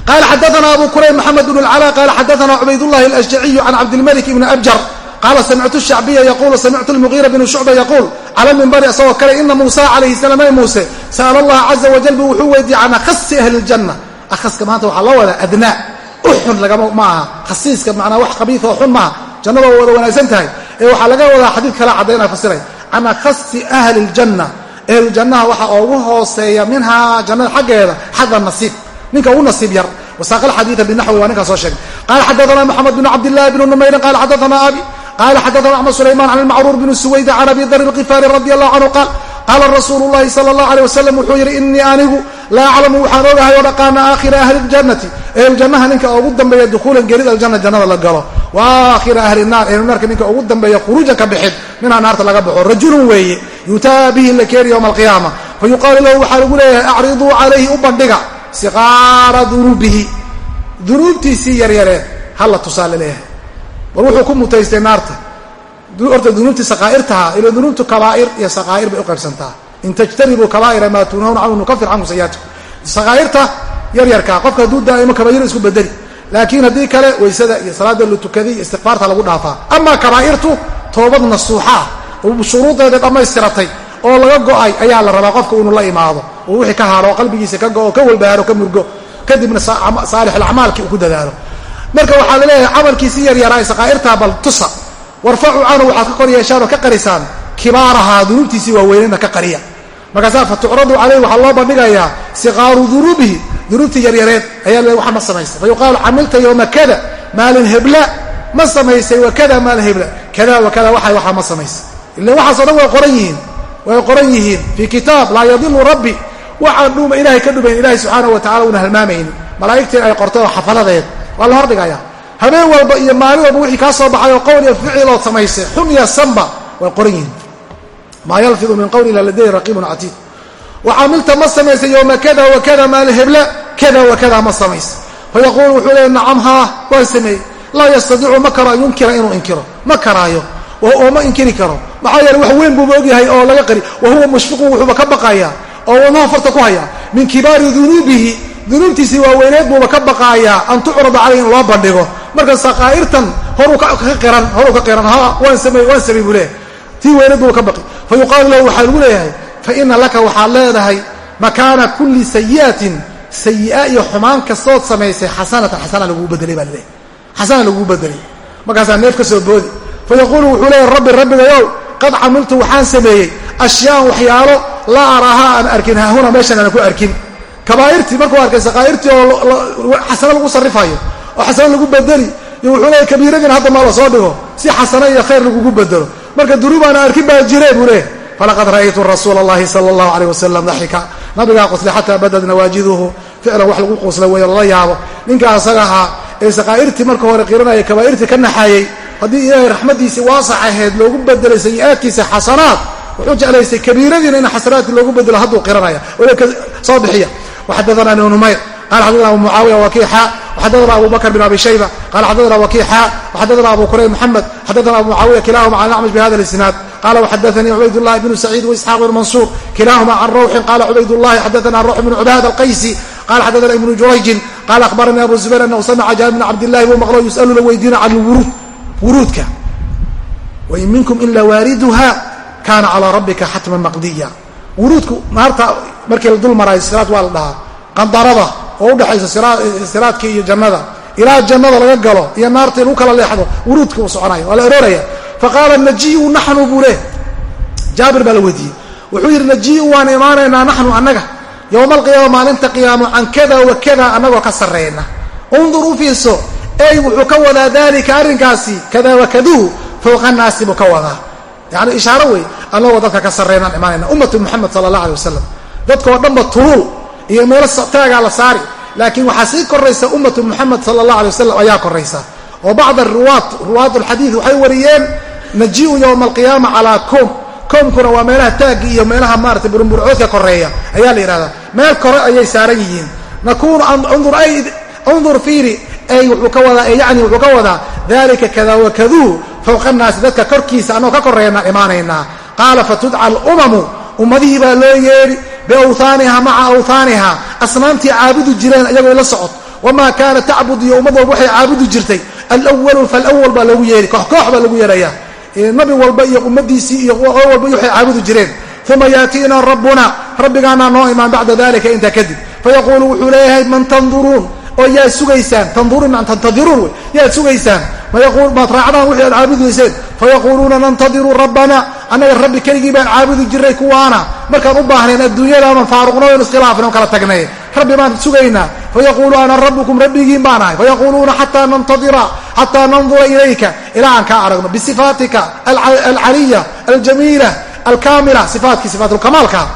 qala xadaana abu kurayb maxamed bn اlcala qala xadaana cubaydullahi alashjaciyu can cabdilmalik ibni abjar qaala samictu shacbiya yaquulu samictu lmuqiira bnu shucba yaquul cala lmimbari asagoo kale ina muusa calayhi salaam nabi muuse sa'ala allaha caza wajal bu wuxuu weydiiyey can akhasi ahli ljanna akhaska maanta waxaa loo wadaa adnaa u xun lagama ma aha khasiiska macnaa wax khabiis oo xun maaha jannada waa wada wanaagsan tahay ee waxaa laga wadaa xadiid kala caddaynaa fasiray can akhasi ahli ljanna ahlujannaha waxa oogu hooseeya minhaa jannada xaggeeda xada nasiib ninka ugu nasiib yar wasaaq alxadiida binaxwi waa ninkaa soo sheegay qala xadaana moxamed bn cabdillahi bn numayrin qala xadaana abi qala xadaana axmed sulayman can almacruur bn suwayda can abi dar alkifaari radi allahu canhu qaal qaala rasuulu llahi sala allahu aleyh wasalam wuxuu yidhi inii anigu laa aclamu waxaan ogahay oo dhaqaana aakhira ahli ljannati ehljannaha ninka ugu dambeeya dukhuulan gelid aljanna jannada la galo wa aakhira ahli naar ehlunaarka ninka ugu dambeeya khuruujan ka bixid minhaa naarta laga baxo rajulun weeye yutaa bihi la keeni yowma alqiyaama fa yuqaalu lahu waxaa lagu leeyahay acriduu calayhi u bandhiga siqaara dunuubihi dunuubtiisii yaryareed halla tusaa la leeyahay bal wuxuu ku mutaystay naarta. Horta dunuubtii saqaa'irtaha ila dunuubtu kabaa'ir iyo saqaa'ir bay u qaybsantaa. In tajtanibuu kabaa'ira maa tunhawna canhu nukafir cankum sayi'aatikum. Saqaa'irta yaryarkaa qofka hadduu daa'imo kabaa'ir isku bedeli laakiin haddii kale waysada iyo salaada la tukaday iyo istikfaarta lagu dhaafaa. Amaa kabaa'irtu toobad nasuuxaa shuruudeeda dhammaystiratay oo laga go'ay ayaa la rabaa qofka inuu la imaado oo wixii ka haaro qalbigiisa ka go'o ka walbahaaro ka murgo kadibna saalixulacmaalkii uu ku dadaalo. Marka waxaa la leeyahay camalkiisii yaryaraa saqaa'irtaa bal tusa. Warfacuu canhu waxaad ka kor yeeshaan oo ka qarisaan kibaarahaa dunuubtiisii waaweynena ka qariya. Markaasaa fa tucradu calayhi waxaa loo bandhigayaa siqaaru dunuubihi. Dunuubtii yaryareed ayaa le waxa ma samaystay. Fa yuqaalu camilta yowma kada maalin hebla ma samaysay wa kada maalin hebla. Kada wa kada waxa waxaa ma samaysay ilan waxaaso dhan way qoran yihiin way qoran yihiin. Fii kitaab laa yadilu rabbi waxaan dhuma ilahay ka dhumayn ilahay subxaanahu wa tacala una halmaamaynin. Malaa'igtii ay qortay oo xafaladeed waa la hordhigayaa habeen walba iyo maalin walba wixii kaa soo baxay oo qowl iyo ficil ood samaysay xun sanba way qoran yihiin. Maa yalfidu min qowli ila ladayhi raqiibun catiid. Wacamilta ma samaysay yowma kada wa kada maalin hebla kada wa kada ma samaysa fa wuxuu leeya nacam haa waan sameeyey. Laa yastadiicu ma karo an yunkira inuu inkiro. Ma karaayo. Oo ma inkiri karo. Maxaa yeele wax weyn buuba ogyahay oo laga qari. Wa huwa mushfiqun wuxuuba ka baqayaa oo wadnaha farta ku haya. Min kibaari dunuubihi dunuubtiisii waaweyneed buuba ka baqaayaa an tucrada calayh in loo bandhigo. Marka saqaa'irtan horuu ka qiran horuu ka qiran ha waan samey waan samey buu leeyahay. Tii weyneed buuba ka baqi. Fa yuqaalu lahu waxaa lagu leeyahay fa ina laka waxaad leedahay makaana kulli sayi'atin sayi'a iyo xumaan kastood samaysay xasanatan. Xasana laguu bedelay baa laleeyahy xasana laguu bedelay markaasaa neef ka soo boodi. Fa yaquulu wuxuu leeyahy rabbi rabbigayow qad camiltu waxaan sameeyey ashyaan waxyaalo laa araaha aan arkin haahuna meeshan aanan ku arkin. Kabaa'irtii markuu arkay saqaa'irtii oo xasano lagu sarrifayo oo xasano lagu bedeli iyo wuxuu leeyahy kabiiradiina hadda maa la soo dhigo si xasano iyo khayr lagugu bedelo. Marka dunuub arkin baa jire buu leeyahy falaqad ra'aytu rasuula allahi sala allahu aleyh wasalam daxika nabigaa qoslay xataa badad nawaajiduhu ficlan wax lagu quuslay weeyo lala yaabo. Ninka asaga ahaa ee saqaa'irtii marka hore qiranaya kabaa'irtii ka naxaayey haddii ilaahay raxmaddiisii waasax ahayd loogu bedelay sayi'aadkiisa xasanaad wuxuu jeclaystay kabiiradiina in xasanaadkii loogu bedelo hadduu qiranaya. Soo bixiya. Waxadaana ibnu numayr qala xadadana abu mucaawiya wakiixa. Waxadadana abu bakr bin abi shayba. Qala xadadana wakiixa. Waxadadana abu kurayb moxamed xadadana abu mucaawiya kilahuma can acmash bihada lisnaad qala waxadaanii cubaydاllahi bnu saciid waisxaaq bn mansuur. Kilahuma can rawxin qala cubaydullahi xadadana rawx bnu cubaad alqaysi. Qala xadadana ibnu jurayjin. Qala akhbaranii abu zubayr anahu samica jaabir bn cabdillahi buu maqlo yus'alu la weydiina can lwuruud wuruudka. Wain minkum ila waariduha kana calaa rabbika xatman maqdiya. Wuruudku naarta markii la dul maraayo siraad waa la dhahaa. Qandarada oo udhexaysa siraadkii iyo jannada. Ilaa jannada laga galo iyo naarta in u kala leexdo wuruudka uu soconayo waa la arooraya. Faqaala najiu naxnu buu leh jaabir baa la weydiiyey. Wuxuu yidhi najiu waan imaanaynaa naxnu annaga. Yowma alqiyaama maalinta qiyaamo can kada wa kada annagoo ka sarreyna undur u fiirso ey wuxuu ka wadaa dalika arrinkaasi kada wa kaduhu fowqa naasi buu ka wadaa yani ishaaro wey annagoo dadka ka sarreynaan imaanayna. Ummatu muxamed sala allah alay wasalam dadkao dhanba tuluul iyo meelo taagaa la saari. Laakiin waxaa sii koraysa ummatu muxamed sala allah alay wasalam ayaa koraysa. Oo bacd ruwaat ruwaat alxadiid waxay wariyeen najiu yowma alqiyaama calaa koom. Koomkuna waa meelaha taagga iyo meelaha maarata burumburcoodka koreeya ayaa la yidhahdaa. Meel kore ayay saaran yihiin. Nakunu undur undur fiiri ay wuxuu ka wadaa yani wuxuu ka wadaa dalika kada wakaduu fowqa annaasi dadka korkiisa annagoo ka korreeyanaan imaanaynaa qaala fatudca alumamu ummadihii baa loo yeedhi biawhaaniha maca awhaaniha asnaamtii caabudi jireen iyagoo la socod wamaa kaana tacbud iyo ummad walba waxay caabudi jirtay alwalu falwal baa lagu yeedhi koox koox baa lagu yeedhaya nabi walba iyo ummadiisii iyo walba waxay caabudi jireen. Uma yaatiina rabbuna rabbigaanaa noo imaan bacda dalika intaa kadib. Fayaquulu wuxuu leeyahay man tanduruun oo yaad sugaysaan tanduruun tantadiruun wey yaad sugaysaan maad raacdaan wixii aad caabudayseen fayaquuluuna nantadiruu rabbana annaga rabbi keligii baan caabudi jiray kuwaana markaan u baahnayn adduunyadaaman faaruqnayn iskhilaafna kala tagnay rabbi baan sugaynaa fayaquulu ana rabbukum rabbigiin baan ahay fayaquuluuna xataa nantadira xataa nandura ilayka ilaa aan kaa aragno bisifaatika alcaliya aljamiila alkaamila sifaatkii sifaatulkamaalka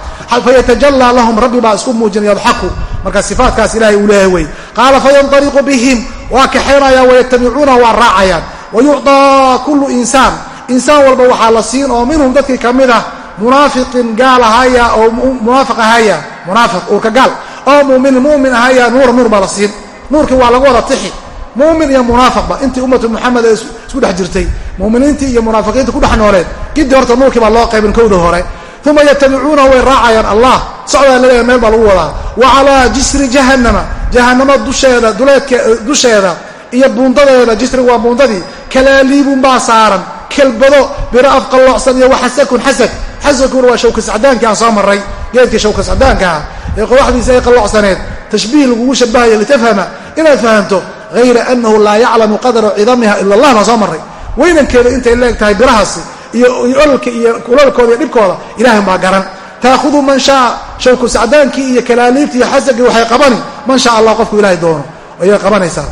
fayatajallaa lahum rabbi baa isku muujina yadxaku marka sifaatkaas ilahay uu leeyahay wey qaala fayanطaliqu bihim waa kaxaynayaan wayatabicuuna waa raacayaan wayucطaa kulu insaan insaan walba waxaa la siin oo minhum dadkii ka mid ah munaafiqin gaal ahaya oo munaafiq ahaya munaafiq uurka gaal oo mumin mumin ahaya nuura nuur baa la siin nuurkii waa lagu wada tixi mumin iyo munaafiqba intii ummatu muxamed ee isku dhex jirtay muminiintii iyo munaafiqiinta ku dhex nooleed giddi horta nuurkii baa loo qaybin kowda hore uma yatabicuunahu way raacayaan allah socdaa la leeyahay meel baa lagu wadaa wa calaa jisri jahannama jahanamo dusheeda duleedke dusheeda iyo buundadeeda jisrigu waa buundadii kalaaliibun baa saaran. Kelbado biro afqalloocsan iyo waxasakun xasag. Xasakuna waa shawkascadaankii aan soo marray geedkii shawkascadaankaah ee qodaxdiisa ay qalloocsaneed tashbiih lagugu shabahaya litafhama. Inaad fahamto hayra anahu laa yaclamu qadra cidamiha ila allah baan soo marray. Weynankeeda intay leeg tahay birahaasi iyo ololka iyo kulalkooda iyo dhibkooda ilahan baa garan taakhudu man shaa shawku sacdaankii iyo kalaaliibtii iyo xasagii waxay qabani man shaa allah qofku ilahay doono ayay qabanaysaa.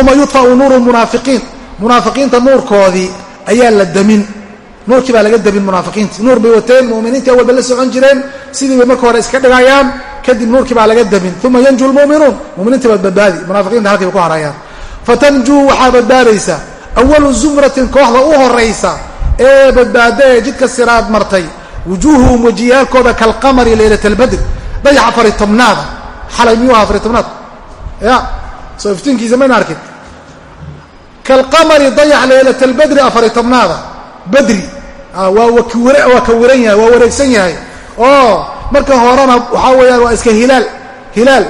Uma yudfau nuuru munaafiqiin munaafiqiinta nuurkoodii ayaa la damin. Nuurkii baa laga damin munaafiqiintii. Nuur bay wateen muminiintii awalba la socon jireen sidii bay marka hore iska dhigayaan kadib nuurkii baa laga damin. Uma yanju lmuminuun muminiintii baad badbaadi munaafiqiinta halkii bay ku harayaan fatanjuu waxaa badbaadaysa awalu zumratin kooxda u horaysa ee badbaada ee jidka siraad martay wujuuhuhum wejiyaalkooda kalqamari leylat albadr dayax afari tobnaada xalay miyuu aha afari tobnaad ya soo iftiinkiisa mayna arkin. Kalqamari dayax leylat albadri afari tobnaada badri. Waa ka waran yahay waa wareegsan yahay. Oo marka horena waxaa weeyaan waa iska hilaal hilaal.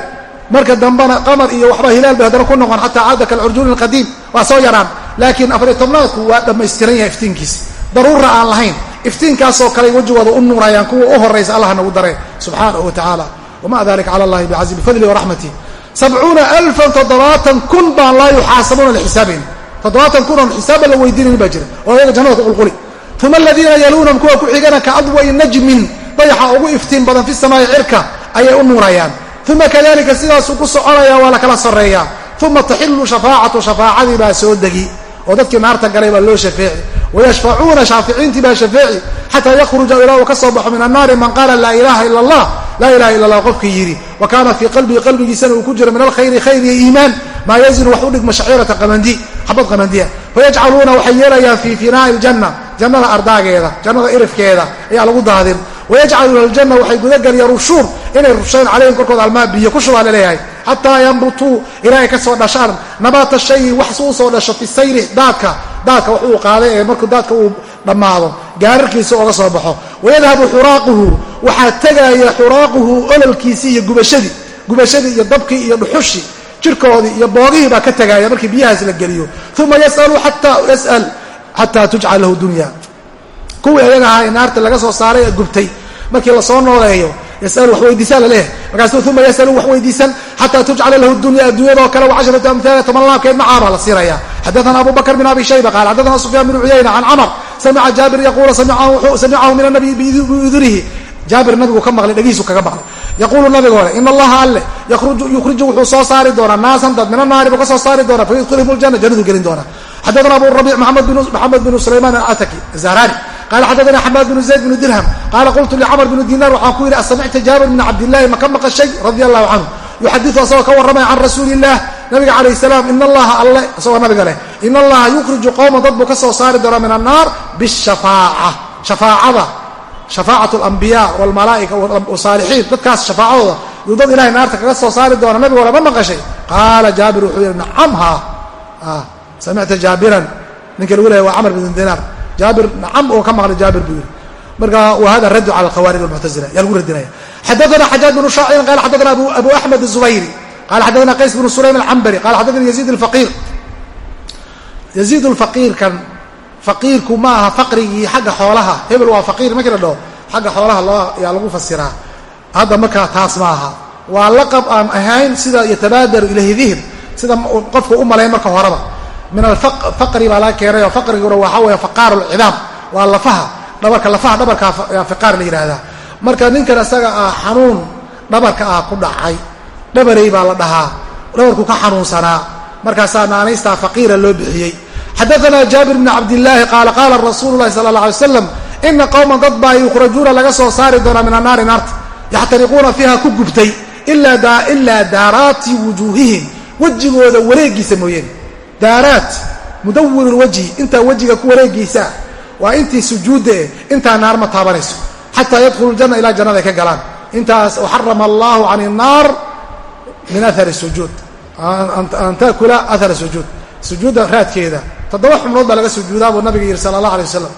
Marka dambena qamar iyo waxba hilaal bay haddana ku noqon xataa caada kalcurjuuni alqadiim waa soo yaraan. Laakiin afari tobnaadku waa dhammaystiran yahay iftiinkiisa. Daruura aan lahayn iftiinkaasoo kale wejigooda u nuurayaan kuwa u horaysa allah nagu dare subxaanahu wa tacaala. Wama dalika cala allahi bicazi bifadli waraxmatih sabcuuna alfan toddobaatan kun baan laa yuxaasabuuna lixisaabayn toddobaatan kun oon xisaaba la weydiinayn baa jira. Oo ayaga jannada ku qulquli. Uma aladiina yaluunahum kuwa ku xigana kaadwa'i najmin dayaxa ugu iftiin badan fi samaa'i cirka ayay u nuurayaan. Uma kadalika sidaasuu ku soconaya waa la kala sarreeyaa. Uma taxilu shafaacatu shafaacadii baa soo degi. Oo dadkii naarta galay baa loo shafeeci wayashfacuuna shaaficiintii baa shafeeci xataa yakhruja ilaa uu ka soo baxo min annaari man qaala laa ilaha ila allah laa ilaha illa allah qofkii yidhi wa kaana fii qalbihi qalbigiisana uu ku jiro min alkhayri khayr iyo iimaan maa yazinu wax u dhigma shaciirata qamandi xabad qamandiya fayajcaluuna waxay yeelayaan fii finaa'i iljanna jannada ardaageeda jannada irifkeeda ayaa lagu daadin wayajcaluuna aljanna waxay gudagal yarushuun inay rusheen calayhim korkooda almaa biyo ku shubaa la leeyahay xataa yambutuu ilaa ay ka soo dhashaan daadka daadka wax uu qaaday ee markuu daadka uu dhammaado gaararkiisa oga soo baxo. Wayadhabu xuraaquhu waxaa tegaya xuraaquhu ololkiisii iyo gubashadii gubashadii iyo dabkii iyo dhuxushii jirkoodii iyo boogihii baa ka tegaya markii biyahaas la geliyo. Uma yasalu xataa yas'al xataa tujcal lahu dunya. Kuwii ayaga ahaa ee naarta laga soo saaray ee gubtay markii la soo nooleeyo yasalu wax weydiisaa la leeyahay markaasu uma yasalu wax weydiisan xataa tujcala lahu dunya adduunyadoo kale wacasharatu amhaala toban laabkeed macaabaa la siinaya xadaana abu bakr bin abi shayba qaal xadaana sufyaan bn cuyayna can camr samica jaabir yaquula samicahu min anabiy biudunihi jaabir nabigu ka maqlay dhegihiisu kaga maqlay yaquulu nabiga hore in allaha alle yukhriju wuxuu soo saari doonaa naasan dad min annaari buu ka soo saari doonaa fayudkhilhum ljana jannadu gelin doonaa xadana abu rabic maxamed binu sulayman aataki zahrani qala xadana xamaad binu zayd binu dirham qaala qultu licamr binu dinar waxaan ku yidhi asamicta jaabir bn cabdillahi ma ka maqashay radia allahu canhu yuxadiu asagoo ka warramaya can rasuuli illah nabiga calayh salaam in allaha alle isagoo nabiga leh in allaha yukhriju qowman dad buu ka soo saari doonaa min annaar bishafaaca shafaacada shafaacat alambiya walmalaaika wasaalixiin dadkaas shafaacadooda yuu dad ilahay naarta kaga soo saari doona nabiga wala ma maqashay qaala jaabir wuxuu yidhi nacam haa samicta jaabiran ninka lagu leeya waa camr bn dinaar jaabir nacam oo ka maqlay jaabir buu yidhi. Marka wahada radu cala alkhawarij walmuctazila yaa lagu radinaya. Xaddaana xajaaj binu shaacin qala xaddaana abu axmed azubayri qala xaddaana qays binu sulaym alcambari qala xaddaana yaziid alfaqiir. Yaziid alfaqiirkan faqiirku ma aha faqrigii xagga xoolaha. Hebel waa faqiir markii la dhaho xagga xoolaha loo yaa lagu fasiraa hadda markaa taas ma aha. Waa laqab aan ahayn sida yatabaadaru ilayhi dihr sida qofka u malayn marka horeba min alfaqri baa laga keenay oo faqriguna waxaa weeye faqaaru lcidaam waa lafaha dhabarka lafaha dhabarka fiqaar la yidhaahdaa marka ninkan isaga ah xanuun dhabarka ah ku dhacay dhabarey baa la dhahaa dhabarku ka xanuunsanaa markaasaa naanaystaa faqiira loo bixiyey xadaana jaabir bni cabdillaahi qaala qaala rasuulu lahi sala alla alay waslam ina qowman dad baa yukhrajuuna laga soo saari doonaa min annaari naarta yaxtariquuna fiiha ku gubtay ilaa daaraati wujuuhihim wejigooda wareegiisa mooyeen daaraat mudawir lwajhi intaa wejiga ku wareegiisaa waa intii sujuudda eh intaa naar ma taabanayso. Xataa yadkhulu ljanna ilaa jannada ka galaan. Intaas xarama allahu can innaar min ahari sujuud. An taakula ahara sujuud. Sujuudda raadkeeda toddoba xubnood baa laga sujuudaa buu nabiga yidhi sala allah alay wasalam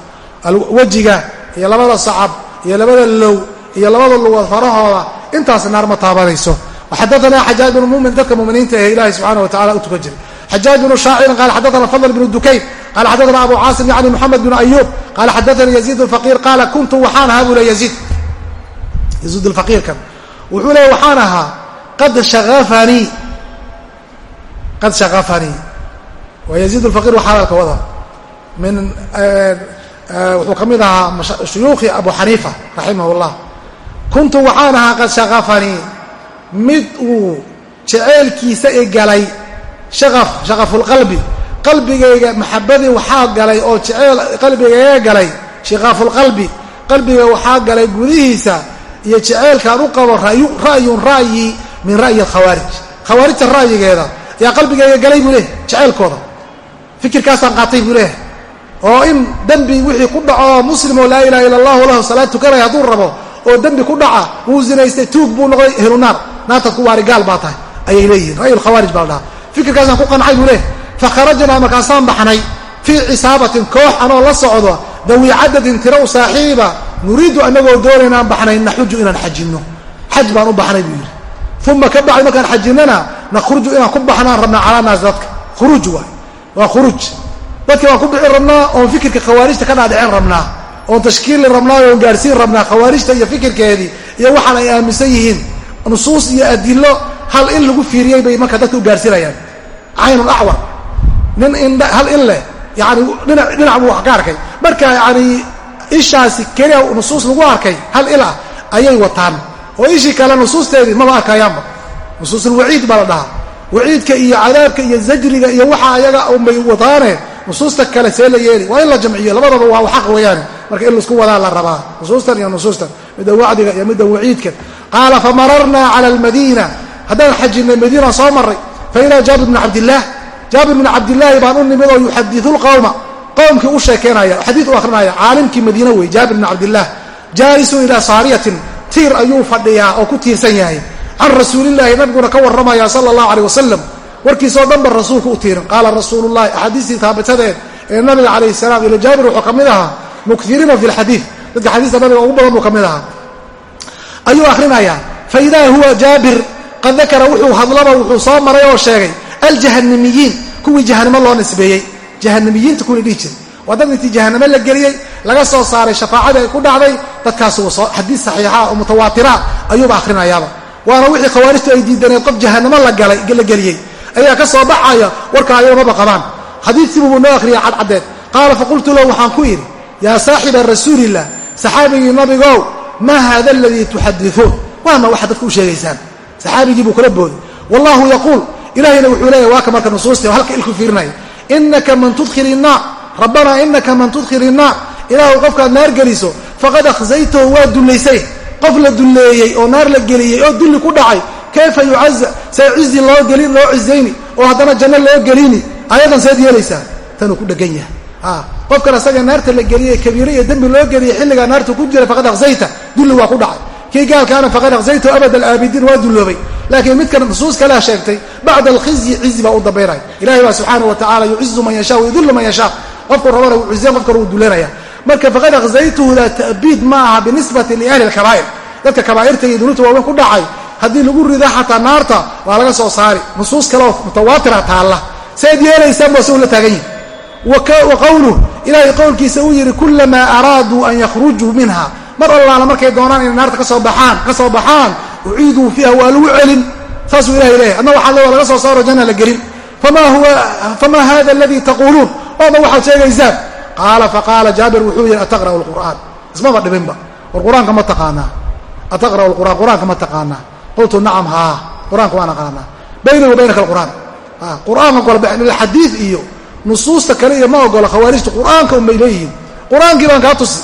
wejiga iyo labada sacab iyo labada low iyo labada lugood farahooda intaas naar ma taabanayso. Waxadaana xajaaj bnu mumin dadka muminiinta ee ilahi subxana wa tacala u tukan jiray xajaaj bnu shaacirin qala xadaana fadl bnu dukayn qala xadaana abu caasim yacni moxamed bnu ayuub qala xadaanii yaziid alfaqiir qaala kuntu waxaan ahaa buu le yaziid yaziid alfaqiirkan wuxuu leey waxaan ahaa qad shaafanii qad shaqafanii waa yaziid alfaqiir waxaa hadalka wada. Min wuxuu ka mid ahaa shuyuukhi abu xaniifa raximah llah kuntu waxaan ahaa qad shaqafanii mid uu jeceelkiisa i galay shaqaf shaqafulqalbi qalbigayga maxabadii waxaa galay oo jeceel qalbigayga galay shiqaafulqalbi qalbiga waxaa galay gudihiisa iyo jeceelkaan u qabo ra'yun ra'yi min ra'yi alkhawaarij khawaarijta ra'yigeeda yaa qalbigayga galay buu leehay jeceelkooda fikirkaasaan qaatay buu leehay oo in dembi wixii ku dhaco muslim oo laa ilaha illa allahu lahu salaad tukanaya hadduu rabo oo dembi ku dhaca wuu zinaystay tuug buu noqday ehlunaar naartaad ku waari gaal baa tahay ayay leeyihiin ra'yu lkhawaarij baa la dhahaa fikirkaasaan ku qancay buu leehay fakharajnaa markaasaan baxnay fii cisaabatin koox anoo la socdo dawi cadadin tira u saaxiiba nuriidu anagoo doonaynaan baxnay naxuju inaan xajinno. Xaj baan u baxnay buu yidhi. Uma ka bacdi markaan xajinnana nakhruju inaan ku baxnaan rabnaa calaa naas dadka. Khuruuj waay waa khuruuj. Dadka waan ku bixin rabnaa oon fikirka khawaarijta ka dhaadhicin rabnaa oon tashkiilin rabnaa oon gaarhsiin rabnaa khawaarijta iyo fikirkeedii iyo waxaan ay aaminsan yihiin. Nusuus iyo adilo hal in lagu fiiriyey bay marka dadka u gaarhsiinayaan caynun acwar. Nin in hal in leh yani dhinac buu wax ka arkay. Marka yani ishaasi keliya nusuus lagu arkay hal il ah ayay wataan. Oo ishii kale nusuusteedii maba arkayaanba nusuusulwaciid baa la dhahaa. Waciidka iyo cadaabka iyo zajriga iyo waxa ayaga unbay wataane nusuusta kale see la yeeli. Waa in la jamciyo labadaba waa xaq weeyaane. Marka in la isku wadaa la rabaa nusuustan iyo nusuustan midda wacdiga iyo midda waciidka. Qaala famararnaa cala almadiina. Haddaan xajinay madiina soo maray fa ilaa jaabir bni cabdillaah jaabir bn cabdillaahi baan u nimid oo yuxadiu lqowma qowmkii u sheekeynaya xadii u akhrinaya caalimkii madiine wey jaabir bn cabdillaah jaalisun ilaa saariyatin tiir ayuu fadhiyaa oo ku tiirsan yahay can rasuulillahi nabiguna ka warramaya sala allahu aleyh wasalam warkiisoo dhan ba rasuulku u tiirin qaala rasuulu llahi axaadiistii taabitadeed ee nabiga calayh salaam ila jaabir wuxuu ka mid ahaa mukiriina fi lxadiid dadka xadiista nabiga ugu badan buu ka mid ahaa ayuu akhrinayaa fa idaa huwa qad dakara wuxuu hadlaba wuxuu soo maray oo sheegay aljahanamiyiin kuwii jahanamo loo nisbeeyey. Jahanamiyiinta kuwii dhihi jiray. Waa dad intii jahanamo la geliyey laga soo saaray shafaacadii ay ku dhacday dadkaas xadiis saxiixa oo mutawaatira ayuuba akhrinayaaba waana wixii khawaarijtu ay diidaneed qof jahanamo la geliyey. Ayaa ka soo baxaya warka ayaga maba qabaan xadiidkiibu buu noo akhriyay cadcaddeed qaala faqultu lahu waxaan ku yidhi yaa saaxiba rasuulillah saxaabigii nabigow maa hada aladii tuxadiuun waama waxaad dadka u sheegaysaan saxaabigii buu kala booday. Wallahu yaquul ilahayna wuxuu leeyahy waa ka marka nusuusti halka ilku fiirinaya inaka man tudkhil innaar rabbanaa inaka man tudkhil innaar ilaahu qofkaad naar geliso faqad akhzaytahu waa dullaysay qof la dulleeyey oo naar la geliyey oo dulli ku dhacay kayfa yucaza see cizi loo gelin loo oo haddana janno loo gelini ayadan seed yeelaysaa tanuu ku dhegan yahay. Qofkan asaga naarta la geliyey kabiire iyo dembi loo geliyey xilligaa naarta ku jira faqad akhzayta dulli waa ku dhacay kii gaalkaana faqad akhzaytahu abad alaabidiin waa dulloobay. Laakiin midkan nusuus kalea sheegtay bacda alkhizyi cizi baa u dambaynaya. Ilahay baa subxaanau wa tacala yucizu man yasha wayudullu man yasha qofku rabana wuu cizayn qofkana wuu dulanaya marka faqad akhzaytuhu la ta'biid ma aha binisbati liahli alkabaa'ir. Dadka kabaa'irta iyo dunuubta waaweyn ku dhacay haddii lagu rida xataa naarta waa laga soo saari. Nusuus kaleoo mutawaatira taalla. Seed yeelaysaan baa isagu la taagan yihi wa qowluh ilaahay qowlkiisa uu yidhi kulamaa araaduu an yakhrujuu minha mar allaala markay doonaan inay naarta ka soo baxaan ka soo baxaan uciiduu fiiha waa lagu celin. Saasuu ilahay leeyahy adna waxaa laga soo saaro janna la gelin. Famaa hada aladii taquuluun? Oodna waxaad sheegaysaan. Qaala faqaala jaabir wuxuu yidhi ataqra'u lqur'aan ismaba dhibinba war qur'aanka ma taqaanaa. Ataqra'u lqur'aan qur'aanka ma taqaanaa. Qultu nacam haa qur'aanka waan aqaanaa bayni wa baynaka alqur'aan. Qur'aanka golxadiid iyo nusuusta kale iyo ma ogolo khawaarijta qur'aanka unbay leeyihiin. Qur'aankii baan kaa tusi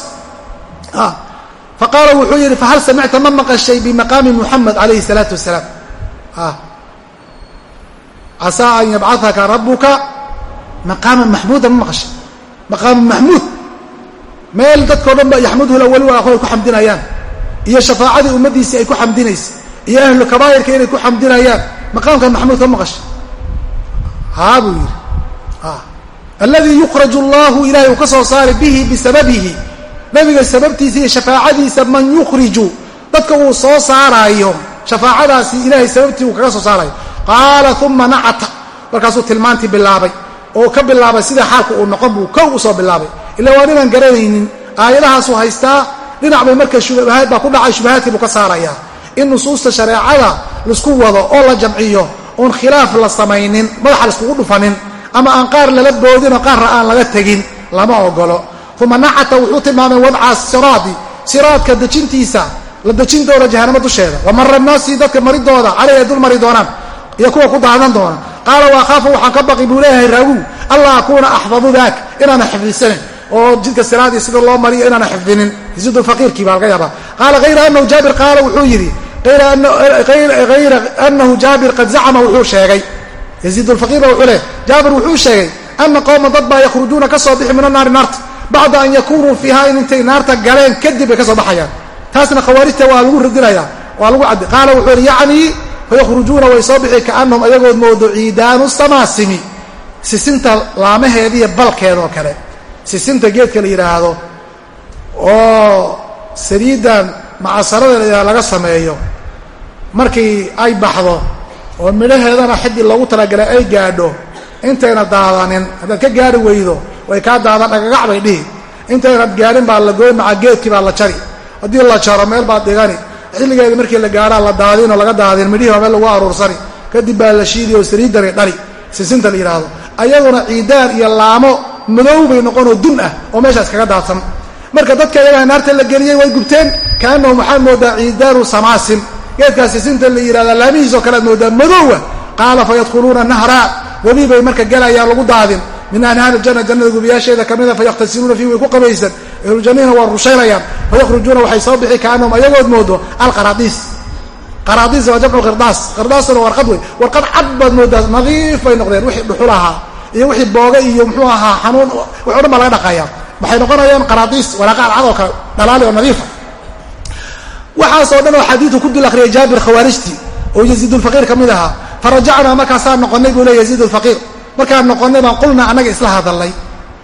faqaala wuxuu yidhi fahal samicta ma maqashay bimaqaami muxamed calayhi salaatu wasalaam casaa an yabcahaka rabuka maqaaman maxmuuda ma maqashay maqaamu maxmuud meel dadkao dhan ba yaxmudhu lawali wal ay ku xamdinayaan iyo shafaacadii ummaddiisii ay ku xamdinaysa iyo ahlu kabaa'irka inay ku xamdinayaan maqaamka maxmuud ka maqashay haa buu yidhi alladii yukraju allahu ilahay uu ka soo saari bihi bisababihi nabiga sababtiisa iyo shafaacadiisa man yukhriju dadka uu soo saaraayo shafaacadaasi ilahay sababtii uu kaga soo saarayo. Qaala uma nacata markaasuu tilmaantii bilaabay oo ka bilaabay sida xaalka uu noqon buu kow u soo bilaabay. Ila waa ninaan garanaynin aayadahaasuu haystaa dhinac bay marka shubahaad baa ku dhacay shubahaadkii buu ka saarayaa in nusuusta shareecada la isku wado oo la jamciyo oon khilaaf la samaynin madaxa laiskugu dhufanin ama aan qaar lala boodinoo qaarra aan laga tegin lama ogolo uma nacata wuxuu tilmaamay wadca siraadi siraadka dejintiisa la dejin doona jahanamo dusheeda. Wamara naasi dadka maridooda caleyh ay dul mari doonaan iyo kuwa ku daadan doona qaala wa akhaafu waxaan ka baqi buu leeyahay raagu allaa akuuna axfadu daak inaana xifdisanin oo jidka siraadii sida loo mariyo inaana xifdinin. Yaziid faqiirkii baa laga yaabaa. Qaala hayra anahu jaabir qaala wuxuu yidhi hayra anahu jaabir qad zacama wuxuu sheegay. Yaziid lfaqiir ba wuxuu leeyahy jaabir wuxuu sheegay ana qowma dad baa yakhrujuuna ka soo bixi min annaari naarta bacda an yakunuu fiiha in intay naarta galeen kadib bay ka soo baxayaan. Taasna khawaarijta waa lagu radinaya waa lagu caddi. Qaala wuxuu yidhi yacnii fayakhrujuuna way soo bixi kaanahum ayagood moodo ciidaanu samaasimi sisinta laamaheediiyo balkeedoo kale. Sisinta geedka la yidhaahdo oo saliiddan macasarada laga sameeyo. Markii ay baxdo oo midhaheedana xidii loogu talagalay ay gaadho intayna daadanin haddaad ka gaari weydo way kaa daadan dhagagac bay dhihi. Intaynad gaadhin baa la goy maca geedkii baa la jari. Haddii la jaro meel baad dhigani. Xilligeedii markii la gaadhaa la daadinoo laga daadin midhihii baa meel lagu aruursani. Kadib baa la shiidi oo saliidani dhali sisinta la yidhaahdo. Ayaduna ciidaan iyo laamo madow bay noqonoo dun ah oo meeshaas kaga daadsan. Marka dadka iyagaa naarta la geliyey way gubteen kaanahu maxaad moodaa ciidaanu samaasin. Geedkaas sisinta la yidhahda laamihiisoo kale ad moodaa madowa. Qaala fayadkhuluuna nahra. Webi bay marka gelayaan lagu daadin min anhaari janna jannada gubiyaasheeda kamida fayakhtasiluuna fiih way ku qabaysan. Ahlujannihina waa rushaynayaan. Fayakhrujuuna waxay soo bixi kaanahum ayagood moodo alqaraadiis qaraadiis waa jamcu qirdaas. Qirdaasuna warqad wey warqad cad baad moodaa nadiif bay noqdeen wixii dhuxul ahaa iyo wixii booga iyo muxuu ahaa xanuun wax o dhan baa laga dhaqaaya waxay noqonayaan qaraadiis waraaqa alcad oo kale dhalaali oo nadiifa waxaasoo dhan oo xadiidu ku dul akhriyay jaabir khawaarijtii oo yaziidulfaqiir ka mid ahaa. Farajacnaa markaasaan noqonnay buu leey yaziid markaan noqonnay baan qulnaa annaga isla hadalnay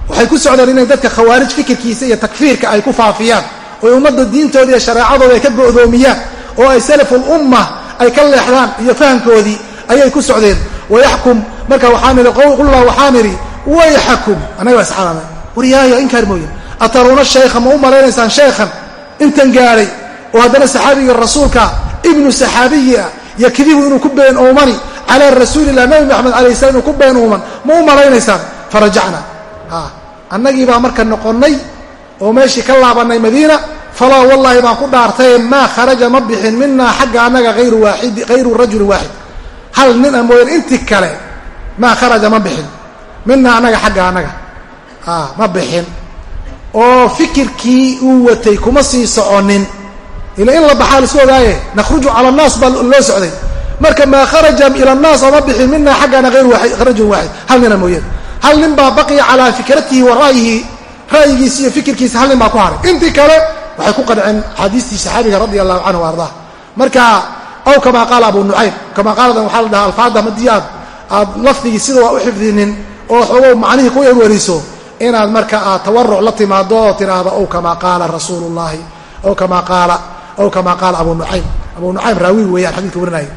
waxay ku socdeen inay dadka khawaarij fikirkiisa iyo takfiirka ay ku faafiyaan. Oy ummadda diintooda iyo shareecadooda ay ka go'doomiyaan. Oo ay salaful umma ay ka leexdaan iyo fahamkoodii ayay ku socdeen. Wayaxkum marka waxaan idhi qulnaa waxaan idhi wayxakum annaga baa isxalamay waryaayo inkaar mooye. Ataruuna shaykha ma u malaynaysaan shaykhan? Intan gaadhay oo haddana saxaabiga rasuulka ibnu saxaabiyi ah yakdibu inuu ku been uumani calaa rasuulilah nabi maxamed alayh salam inuu ku been uuman ma u malaynaysaan farajacna annagii baa marka noqonnay oo meeshii ka laabannay madiina falaa wallaahi baan ku dhaartaye maa kharaja ma bixin minaa xagga annaga ayru waaidi hayru rajulin waaxid hal nin a mooyeen intii kale maa kharaja ma bixin minaa annaga xagga annaga ma bixin oo fikirkii uu watay kuma sii soconin ila in la baxaa ogaaye nakhruju cala annaas baa loo socday marka maa kharaja ila annaas ooma bixin minaa xaggaana hayru rajulin waaxid hal nina mooyeen. Hal nin baa baqiya calaa fikratihi wa ra'yihi ra'yigiisi iyo fikirkiisa hal nin baa ku haray. Intii kale waxay ku qanceen axaadiistii saxaabiga radia allahu canhu ardaa marka aw kamaa qaala abu nucaym kamaa qaaladan waxaa la dhahaa alfaada haddii aad lafdigii sida waa u xifdinin oo xoogow macnihii ku wariso inaad marka aad tawaruc la timaado tiraahdo ow kamaa qaala rasuulu llahi ow kamaa qaala ow kamaa qaala abu nucaym abu nucaym raawi weeyaan xadidka warinaya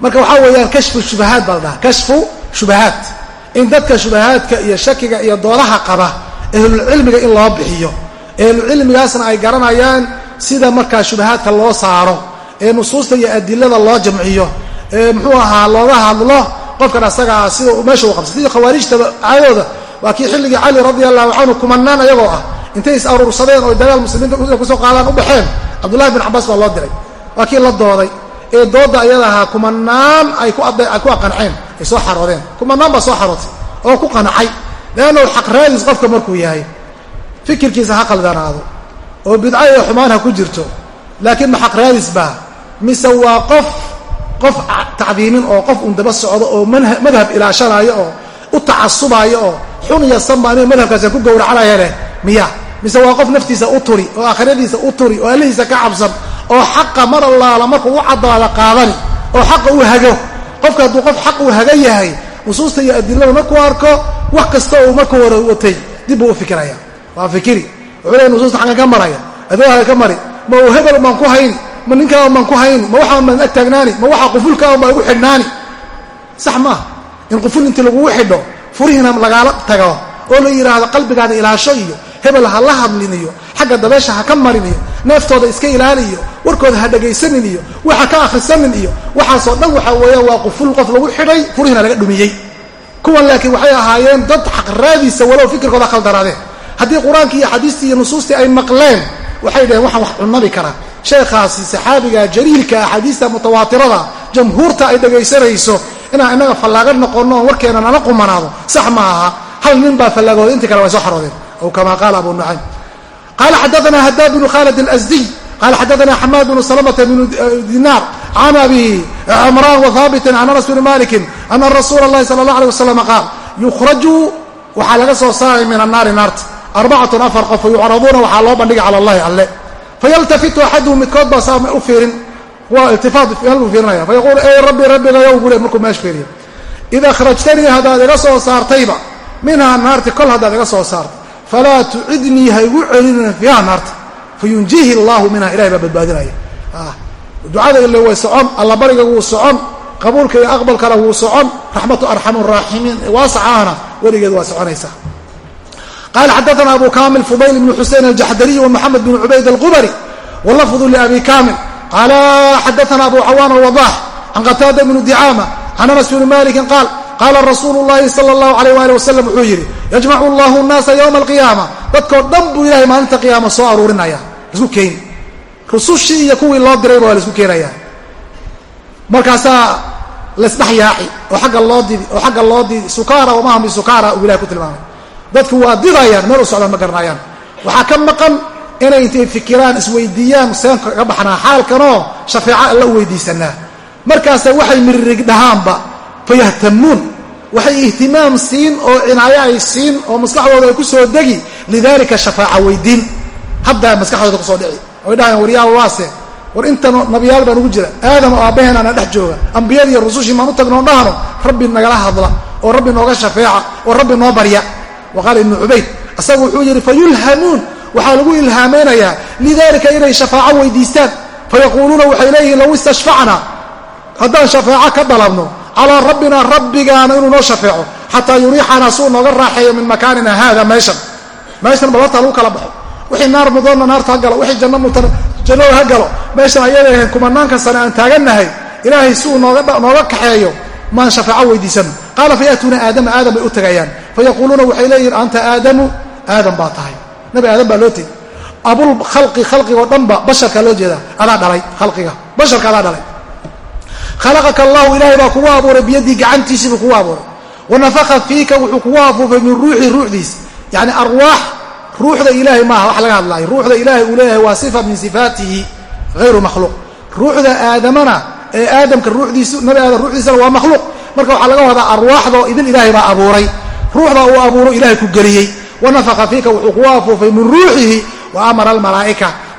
marka waxaa weeyaan kashfu shubahaat baa la dhahaa. Kashfu shubahaat in dadka shubahaadka iyo shakiga iyo doodaha qaba ahlulcilmiga in loo bixiyo. Ahlucilmigaasna ay garanayaan sida markaa shubahaadka loo saaro ee nusuusta iyo adilada loo jamciyo ee muxuu ahaa looga hadlo qofkan asagaa sida meesha u qabsa sidii khawaarijta caadooda waa kii xilligii cali radia allahu canhu kumanaan ayagoo ah intay is aruursadeen oo dagaal muslimiinta ku soo qaadaan u baxeen. Cabdullahi bin cabaas baa loo diray. Waa kii la dooday ee dooda ayada ahaa kumanaan ay ku aqanceen ay soo xaroodeen. Kumanaan baa soo xarootay oo ku qancay leannahu xaq raadis qofka markuu yahay fikirkiisa ha qaldanaado oo bidca iyo xumaan ha ku jirto. Laakiin ma xaq raadis baa mise waa qof qof tacdiimin oo qof un daba socdo oo madhab ilaashanaayo oo u tacasubaayo oo xun iyo sanba aniga madhabkaasa ku gowracanaya leh miya mise waa qof naftiisa u turi oo aakhiradiisa u turi oo allihiisa ka cabsan oo xaqa mar allaala markuu u caddaada qaadani oo xaqa uu hago. Qofka hadduu qof xaq uu haga yahay nusuusta iyo adilada markuu arko wax kasta uu markuu hore watay dib buu u fikiraya waa fikiri. Wuxuu leey nusuusta xaggan ka maraya adoohaga ka mari. Ma uu hebel baan ku hayni ma ninkaan baan ku hayni ma waxaan baan ag taagnaani ma waxaa qufulkaan baa igu xidhnaani. Sax maaha in quful intii lagugu xidho furihiina lagaala tago oo la yidhaahdo qalbigaada ilaasho iyo hebel ha la hadlin iyo xagga dabeesha ha ka marin iyo neeftooda iska ilaali iyo warkooda ha dhegaysanin iyo waxa ka akhrisanin iyo waxaasoo dhan waxaa weeyaan waa quful qof lagu xidhay furihiina laga dhumiyey. Kuwan laakiin waxay ahaayeen dad xaqraadiisa walow fikirkooda khaldaraadeen haddii qur'aankii iyo xadiistii iyo nusuustii ay maqleen waxay dhaheen waxaan wax cunabi karaa sheekhaasi saxaabiga jaliilka axaadiista mutawaatirada jamhuurta ay dhegaysanayso inaan innaga fallaaga noqonno oon warkeena nala qumanaado sax ma aha. Hal nin baa fallaagooda intii kale way soo xaroodeen aw kamaa qaala abu nucaym qaala xadaana hadaad bnu khaalid alsdiy qala xadaana xamaad bnu salamata bnu dinaar can abi cimraan wahaabitin can anas bni malikin ana rasuula اllahi sala اllah alيه wasalam qaal yukhraju waxaa laga soo saaray min annaari naarta arbacatun afar qof yucraduuna waxaa loo bandhigay cala allahi alle fayaltafitu axaduhum midkood baa saa u fiirin waa iltifaat u fiirinaya fayaquulu ey rabbi rabbigayow buu le markuu meesh fiiriyo ida akhrajtanii haddaad iga soo saartayba minhaa naarti kol haddaad iga soo saartay falaa tucidnii ha igu celinin fiiha naarta fayunjihi allahu minha ilahay baa badbaadinaya ducada way socon allabariga wuu socon qabuulka iyo aqbalkana wuu socon raxmatu arxamu raaximiin waasacaana weligeed waa soconaysaa qala xadaana abu kamil fudayl bn xusein aljaxdariy wmaxamed bn cubayd alqubari wlafdu labi kamil qala xadaana abu cawaan alwadax can qataada bni dicaama can anas bni malikin qaal qaala rasuulu llahi sala allahu alayh wali wasalam wuxuu yidhi yajmacu allahu nnaasa yowma alqiyaama. Dadkoo dhan buu ilahay maalinta qiyaama soo aruurinaya isku keeni. Rusushii iyo kuwii loo dirayba waa la isku keenaya markaasaa laysdhex yaaci oo agga loo didi oo agga loo didi sukaara wamahum bisukara uu ilahay ku tilmaamay. Dadku waa didayaan meel u socdaan ma garanayaan waxaa ka maqan inay intay fikiraan isweydiiyaan seen kaga baxnaa xaalkanoo shafeeco alla weydiisanaa. Markaasa waxay fayahtamuun waxay ihtimaam siin oo cinaayo ay siin oo maskaxdooda ay ku soo degi lidalika shafaaca weydiin haddaa maskaxdooda ku soo dhici oy dhahayaan waryaaba waase war inta nabiyaal baan ugu jira aadam oo aabbaheen ana dhex jooga ambiyadii iyo rusushii maan u tagno dhahno rabbi nagala hadla oo rabbi nooga shafeeca oo rabbi noo barya wa qaala ibnu cubayd asagu wuxuu yidhi fayulhamuun waxaa lagu ilhaamaynayaa lidalika inay shafaaco weydiistaan fayaquuluuna waxay leeyihiin low istashfacna haddaan shafeeco ka dalabno calaa rabbina rabbigaana inuu noo shafeeco xataa yuriixana suu nooga raaxeeyo min makaanina haada meeshan. Meeshan balorta lagu kala baxo. Wixii naar mudoonna naarta ha galo wixii janno mutan jannada ha galo meeshan ayada ahayn kumanaanka sane aan taagannahay ilaahay si uu nooga kaxeeyo maan shafeeco weydiisano qaala fayaatuuna aadama aadam bay u tagayaan. Fayaquuluuna waxay leeyihiin anta aadamu? Aadam baa tahay. Nabi aadam baa loo tegi abul khalqi khalqigoo dhanba basharka loo jeeda adaa dhalay khalqiga. Basharka adaa dhalay khalaqaka allahu ilaahay baa kugu abuuray biyadii gacantiisiibuu kugu abuuray wanafaka fiika wuxuu kugu afuufay min ruuxi ruuxdiis yani arwaax ruuxda ilaahay maaha wax laga hadlaayo ruuxda ilaahay uu leeyahay waa sifa min sifaatihi hayru makhluuq ruuxda aadamana ee aadamka ruuxdiisu nabi aadam ruuxdiisana waa makhluuq marka waxaa laga wadaa arwaaxdoo idin ilaahay baa abuuray ruuxda uu abuuro ilahay ku geliyey wanafaka fiika wuxuu kugu afuufay wa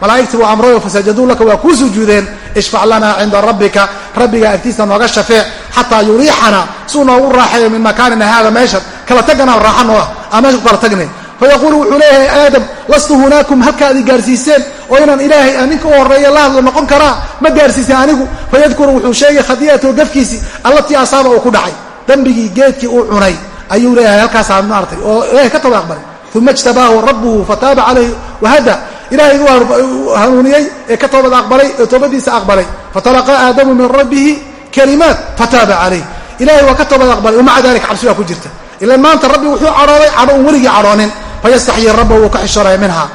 malaa'igtii waa amrayo fasajaduu laka waa kuu sujuudeen ishfac lana cinda rabbika rabbiga agtiisa nooga shafeec xataa yuriixana suu noogu raaxeeyo min makaanina haada meeshan kala tagana raaxa noo ah aan meesha ku kala tagnay. Fayaquulu wuxuu leeyahay aadam lastu hunaakum halkaad i gaarsiiseen oo inaan ilaahay aan u horreeya la hadlo noqon karaa? Ma gaarsiiseen anigu. Fayadkuru wuxuu sheegay khadi'atahu gafkiisii allatii asaaba uu ku dhacay dembigii geedkii uu cunay. Ayuu leeyahay halkaasaa maartay oo ilaahay ka toba uma ijtabaahu rabbuhu fataaba calayhi wahada ilaahay u hanuuniyey ee ka toobad aqbalay ee toobadiisa aqbalay. Fatalaqaa aadamu min rabbihi kalimaat fataaba calayh. Ilahay waa ka toobad aqbalay wamaca dalika cabsi baa ku jirta. Ilan maanta rabbi wuxuu cadhooday cadho un weligii cadhoonin. Fayastaxyii rabba wuu ka xishoonaya minha.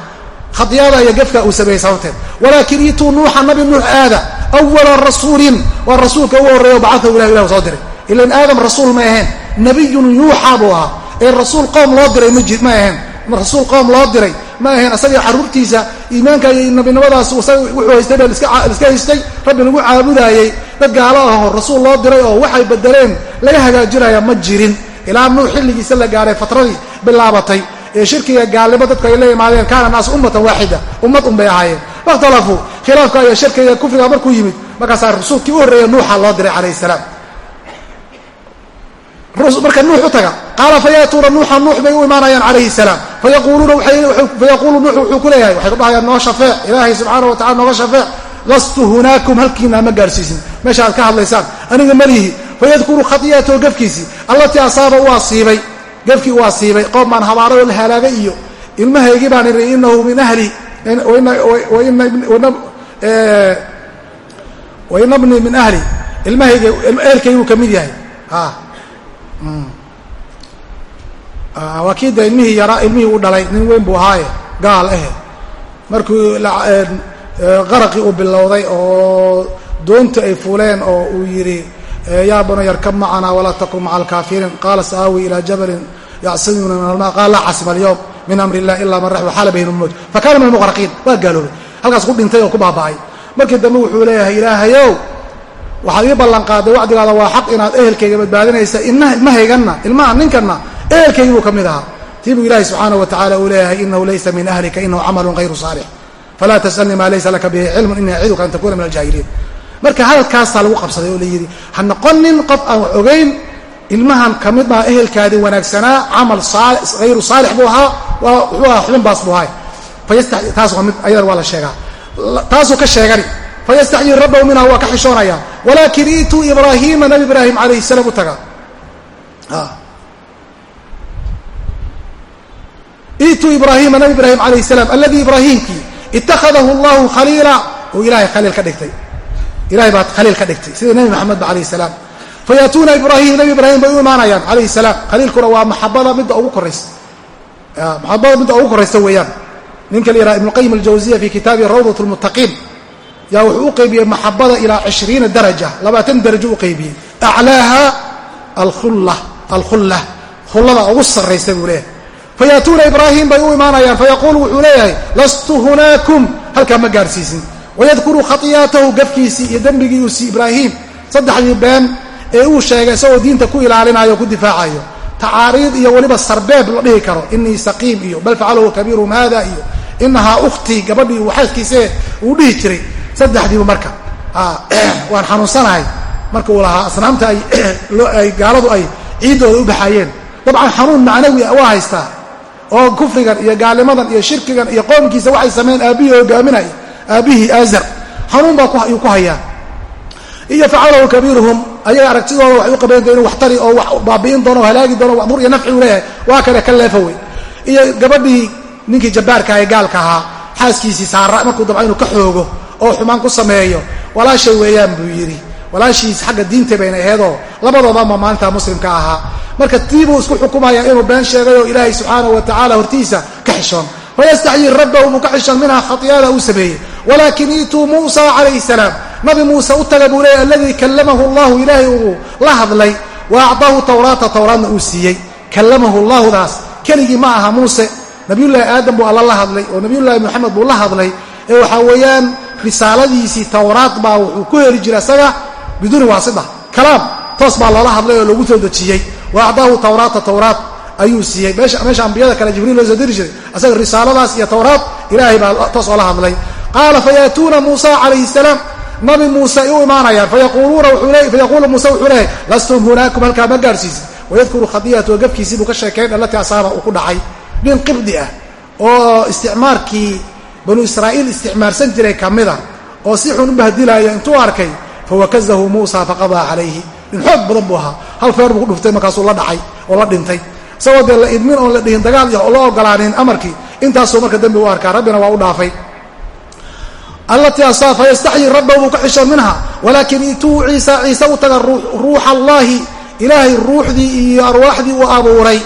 Khadiyada iyo gefka uu sameeyey sababteed. Walaakin iituu nuuxa nabi nuux aada awala rasuulin. Waa rasuulka ugu horreeya bacaahu ilah ilah soo diray. Ilan aadam rasuul ma ahayn. Nabiyun yuuxa buu ahaa. Ee rasuul qoom loo diray ma ahayn. Rasuul qoom loo diray ma ahayn asagii caruurtiisa. Iimaanka iyo nabinimadaas wuxuu haystay baa liska haystay. Rabbi lagu caabudaayey dad gaalo aho rasuul loo diray oo waxay bedeleen laga hagaajinaya ma jirin. Ilaa nuux xilligiisa la gaaray fatradii bilaabatay. Ee shirkiga gaalnimo dadku ay la imaadeen kaana naas ummatan waaxida. Ummad un bay ahaayeen. Wakhtalafuu khilaafka iyo shirkiga kufriga markuu yimid markaasaa rasuulkii u horreeya nuuxa loo diray calayh salaam marka nuux u taga. Qaala fayaatuuna nuuxa nuux bay u imaanayaan calayhi salaam. Fayaquulu nuux wuxuu ku leeyahay waxay ku dhahayaan noo shafeec ilaahay subxaana wa tacala nooga shafeec lastu hunaakum halkiina ma gaarsiisin. Meesha aad ka hadlaysaan aniga malihi fayadkuru khadi'atahu gafkiisii allatii asaaba u asiibay gafkii u asiibay qoom baan habaaray oo la halaagay iyo ilmahaygii baan iri inahu min ahli waina bnii min ahli ilmahayga ehelkayguu ka mid yahay waa kii de ilmihii yaraa ilmihii u dhalay nin weyn buu ahaaye gaal ahe markuu qaraqii uu bilowday oo doonta ay fuuleen oo uu yidhi yaa buna yarkab macana walaa takun maca alkaafiriin qaala saawi ilaa jabalin yacsimuna min alma qaala laa casima alyowm min amri illah ilaa man rax waxaala baynahum mowj fa kana min waa gaaloobay halkaas ku dhintay oo ku baaba'ay. Markii dambe wuxuu leeyahay ilaahayow waxaad ii ballanqaaday wacdigaada waa xaq inaad ehelkayga badbaadinaysa. Ilmahayganna ilmaha ninkanna ehelkaygii buu ka mid ahaa tii buu ilaahi subxaana wa tacala uu leeyahay inahu laysa min ahlika inahu camalun hayru saalix falaa tasalnii maa laysa laka bihi cilmun ini aciduka an takuna min aljaahiliin. Marka hadalkaasaa lagu qabsaday oo la yidhi ha noqonin qof aan wax ogayn ilmahan ka mid maa ehelkaadii wanaagsanaa camal hayru saalix buu ahaa wuxuu ahaa xubin baas buu ahay taas waa mid ayadan waa la sheegaa. Taasuu ka sheegani fayastaxyii rabbahu minha waa ka xishoonaya walaakin iituu ibraahiima nabi ibraahim calayhi salaam u taga iituu ibraahiima nabi ibraahim calayhi salaam alladii ibraahiimkii ittakhadahu allahu khaliila uu ilahay khaliil ka dhigtay ilahay baa khaliil ka dhigtay sida nebi maxamed ba alayh salaam fayaatuuna ibraahim nabi ibraahim bay u imaanayaan calayhi salaam khaliilkuna waa maxabada midda ugu koraysa maxabada midda ugu koraysta weeyaan ninka la yidhaha ibnuqayim aljawziya fi kitaabi rawdat lmuttaqiin yaa wuxuu u qaybiyey maxabada ilaa cishriina daraja labaatan darajo u qaybiyey aclaaha alkhulla khullada ugu sarraysa buu leeyahay. Fayaatuuna ibraahim bay u imaanayaan fayaquulu wuxuu leeyahay lastu hunaakum halkaa ma gaarsiisin. Wayadkuru khatiyaatahu gafkiisii iyo dembigii uusi ibraahim saddexdii been ee uu sheegay isagoo diinta ku ilaalinayo o ku difaacayo. Tacaariid iyo weliba sarbeeb la dhihi karo inii saqiim iyo bal facalahu kabiirum haada iyo inahaa ukhtii gabadhii uu xaaskiisee uu dhihi jiray saddexdiiba marka. Waan xanuunsanahay. Marka uu lahaa asnaamta ay gaaladu ay ciiddooda u baxaayeen dabcan xanuun macnawi waa haystaa. Oo kufrigan iyo gaalnimadan iyo shirkigan iyo qoomkiisa waxay sameeyeen aabbihii hogaaminaya aabbihii aazar. Xanuun baa ayuu ku hayaa. Iyo facalahu kabiiruhum ayaga aragtidooda waxay u inuu wax tari oo wax baabi'in doono o halaagi doono wax dur iyo nafci uu leeyahay. Waa kale ka leefa wey. Iyo gabadhii ninkii jabbaarka ee gaalka ahaa xaaskiisii saara markuu dabca inuu ka xoogo oo xumaan ku sameeyo. Walaashay weeyaan buu yidhi. Walaashiis xagga diinta bayna aheedoo labadoodama maalintaa muslimka ahaa marka tiibuu isku xukumaya inuu been sheegay oo ilaahay subxaanahu wa tacaala hortiisa ka xishoon fayastaxyii rabbahu buu ka xishan minha khatiyaada uu sameeyey. Walaakin iituu muusa calayhi salaam. Nabi muuse u taga buu leeyay aladii kallamahu allahu ilaahay uu la hadlay. Wa acطaahu tawraata tawraadna uu siiyey. Kallamahu llaahudaas keligii ma aha muuse. Nabiyullaahi aadam buu alla la hadlay oo nabiyullaahi moxamed buu la hadlay. Ee waxaa weeyaan risaaladiisii tawraad baa wuxuu ku heli jiray isaga biduuni waasida. Kalaam toos baa loola hadlay oo lagu soo dejiyey. Wa acdaahu tawraata tawraat ayuu siiyey. Meesha ambiyada kale jibriil loo soo diri jiray. Asaga risaaladaas iyo tawraat ilaahay baa toos oola hadlay. Qaala fayaatuuna muusa calayhi salaam. Nabi muuse ay u imaanayaan fayaquulu muuse wuxuu leeyahy lastum hunaakum halkaa ma gaarhsiisin wayadkuru khadiyatahu gafkiisii buu ka sheekayn allatii asaaba uu ku dhacay. Nin qibdi ah oo isticmaarkii banu israa'iil isticmaarsan jiray ka mida oo si xun u bahdilaayo intuu arkay fawakazahu muusa faqadaa calayhi. Nin xoog badan buu ahaa. Hal feer buu ku dhuftay markaasuu la dhacay oo la dhintay. Isagoo dee la idmin oon la dhihin dagaal iyo la ogolaanin amarkii intaasuu marka dembi u arkaa rabbina waa u dhaafay. Allatii asaa fayastaxyi rabbahu buu ka xishoon minha walaakin ituu ciisa ciise u taga ruuxa allaahi ilaahay ruuxdii iyo arwaaxdii uu abuuray.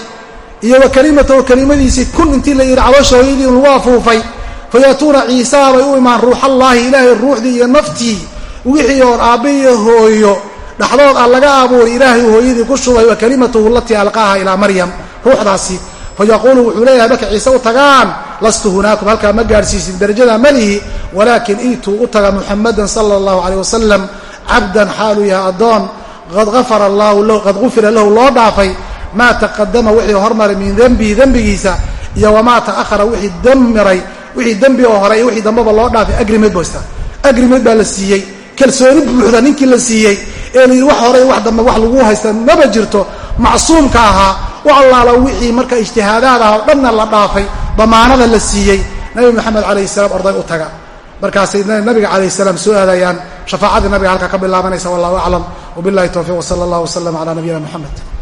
Iyo wa kelimatahu kelimadiisii kun intii la yidhi caloosha hooyadii in lagu afuufay fayaatuuna ciisaa bay u imaan ruuxallaahi ilaahay ruuxdii iyo naftii. Wixii oon aabbe iyo hooyo. Dhaxdood a laga abuuray ilaahay hooyadii ku shubay wa kelimatuhu alatii alqaaha ilaa maryam ruuxdaasi. Fayaquulu wuxuu leeyahay marka ciise u tagaan? Lastu hunaakum halkaa ma gaadhsiisin darajada malihi walaakin iituu u taga muxamadan sala allahu caleyh wasalam cabdan xaaluu yahay addoon. Qad afara allahu qad gufira lahu loo dhaafay. Maa taqadama wixii hormaray min dembihi wixii dembi oo hore iyo wixii dambaba loo dhaafay agrimad boysta agrimad baa la siiyey. Kalsooni buuxda ninkii la siiyey. Ee la yidhi wax hore wax dambe wax lagu haysta maba jirto. Macsuumka ahaa wax allaala wixii marka ijtihaadaad ah oo dhanna la dhaafay damaanada la siiyey. Nabi maxamed calayhi salaam orday u taga. Markaasay nabiga calayh salaam soo aadayaan. Shafaacadii nabiga halkaa ka bilaabanaysa wallahu aclam. Wabillahi towfiiq wsala allah wasalam calaa nabiyina moxamed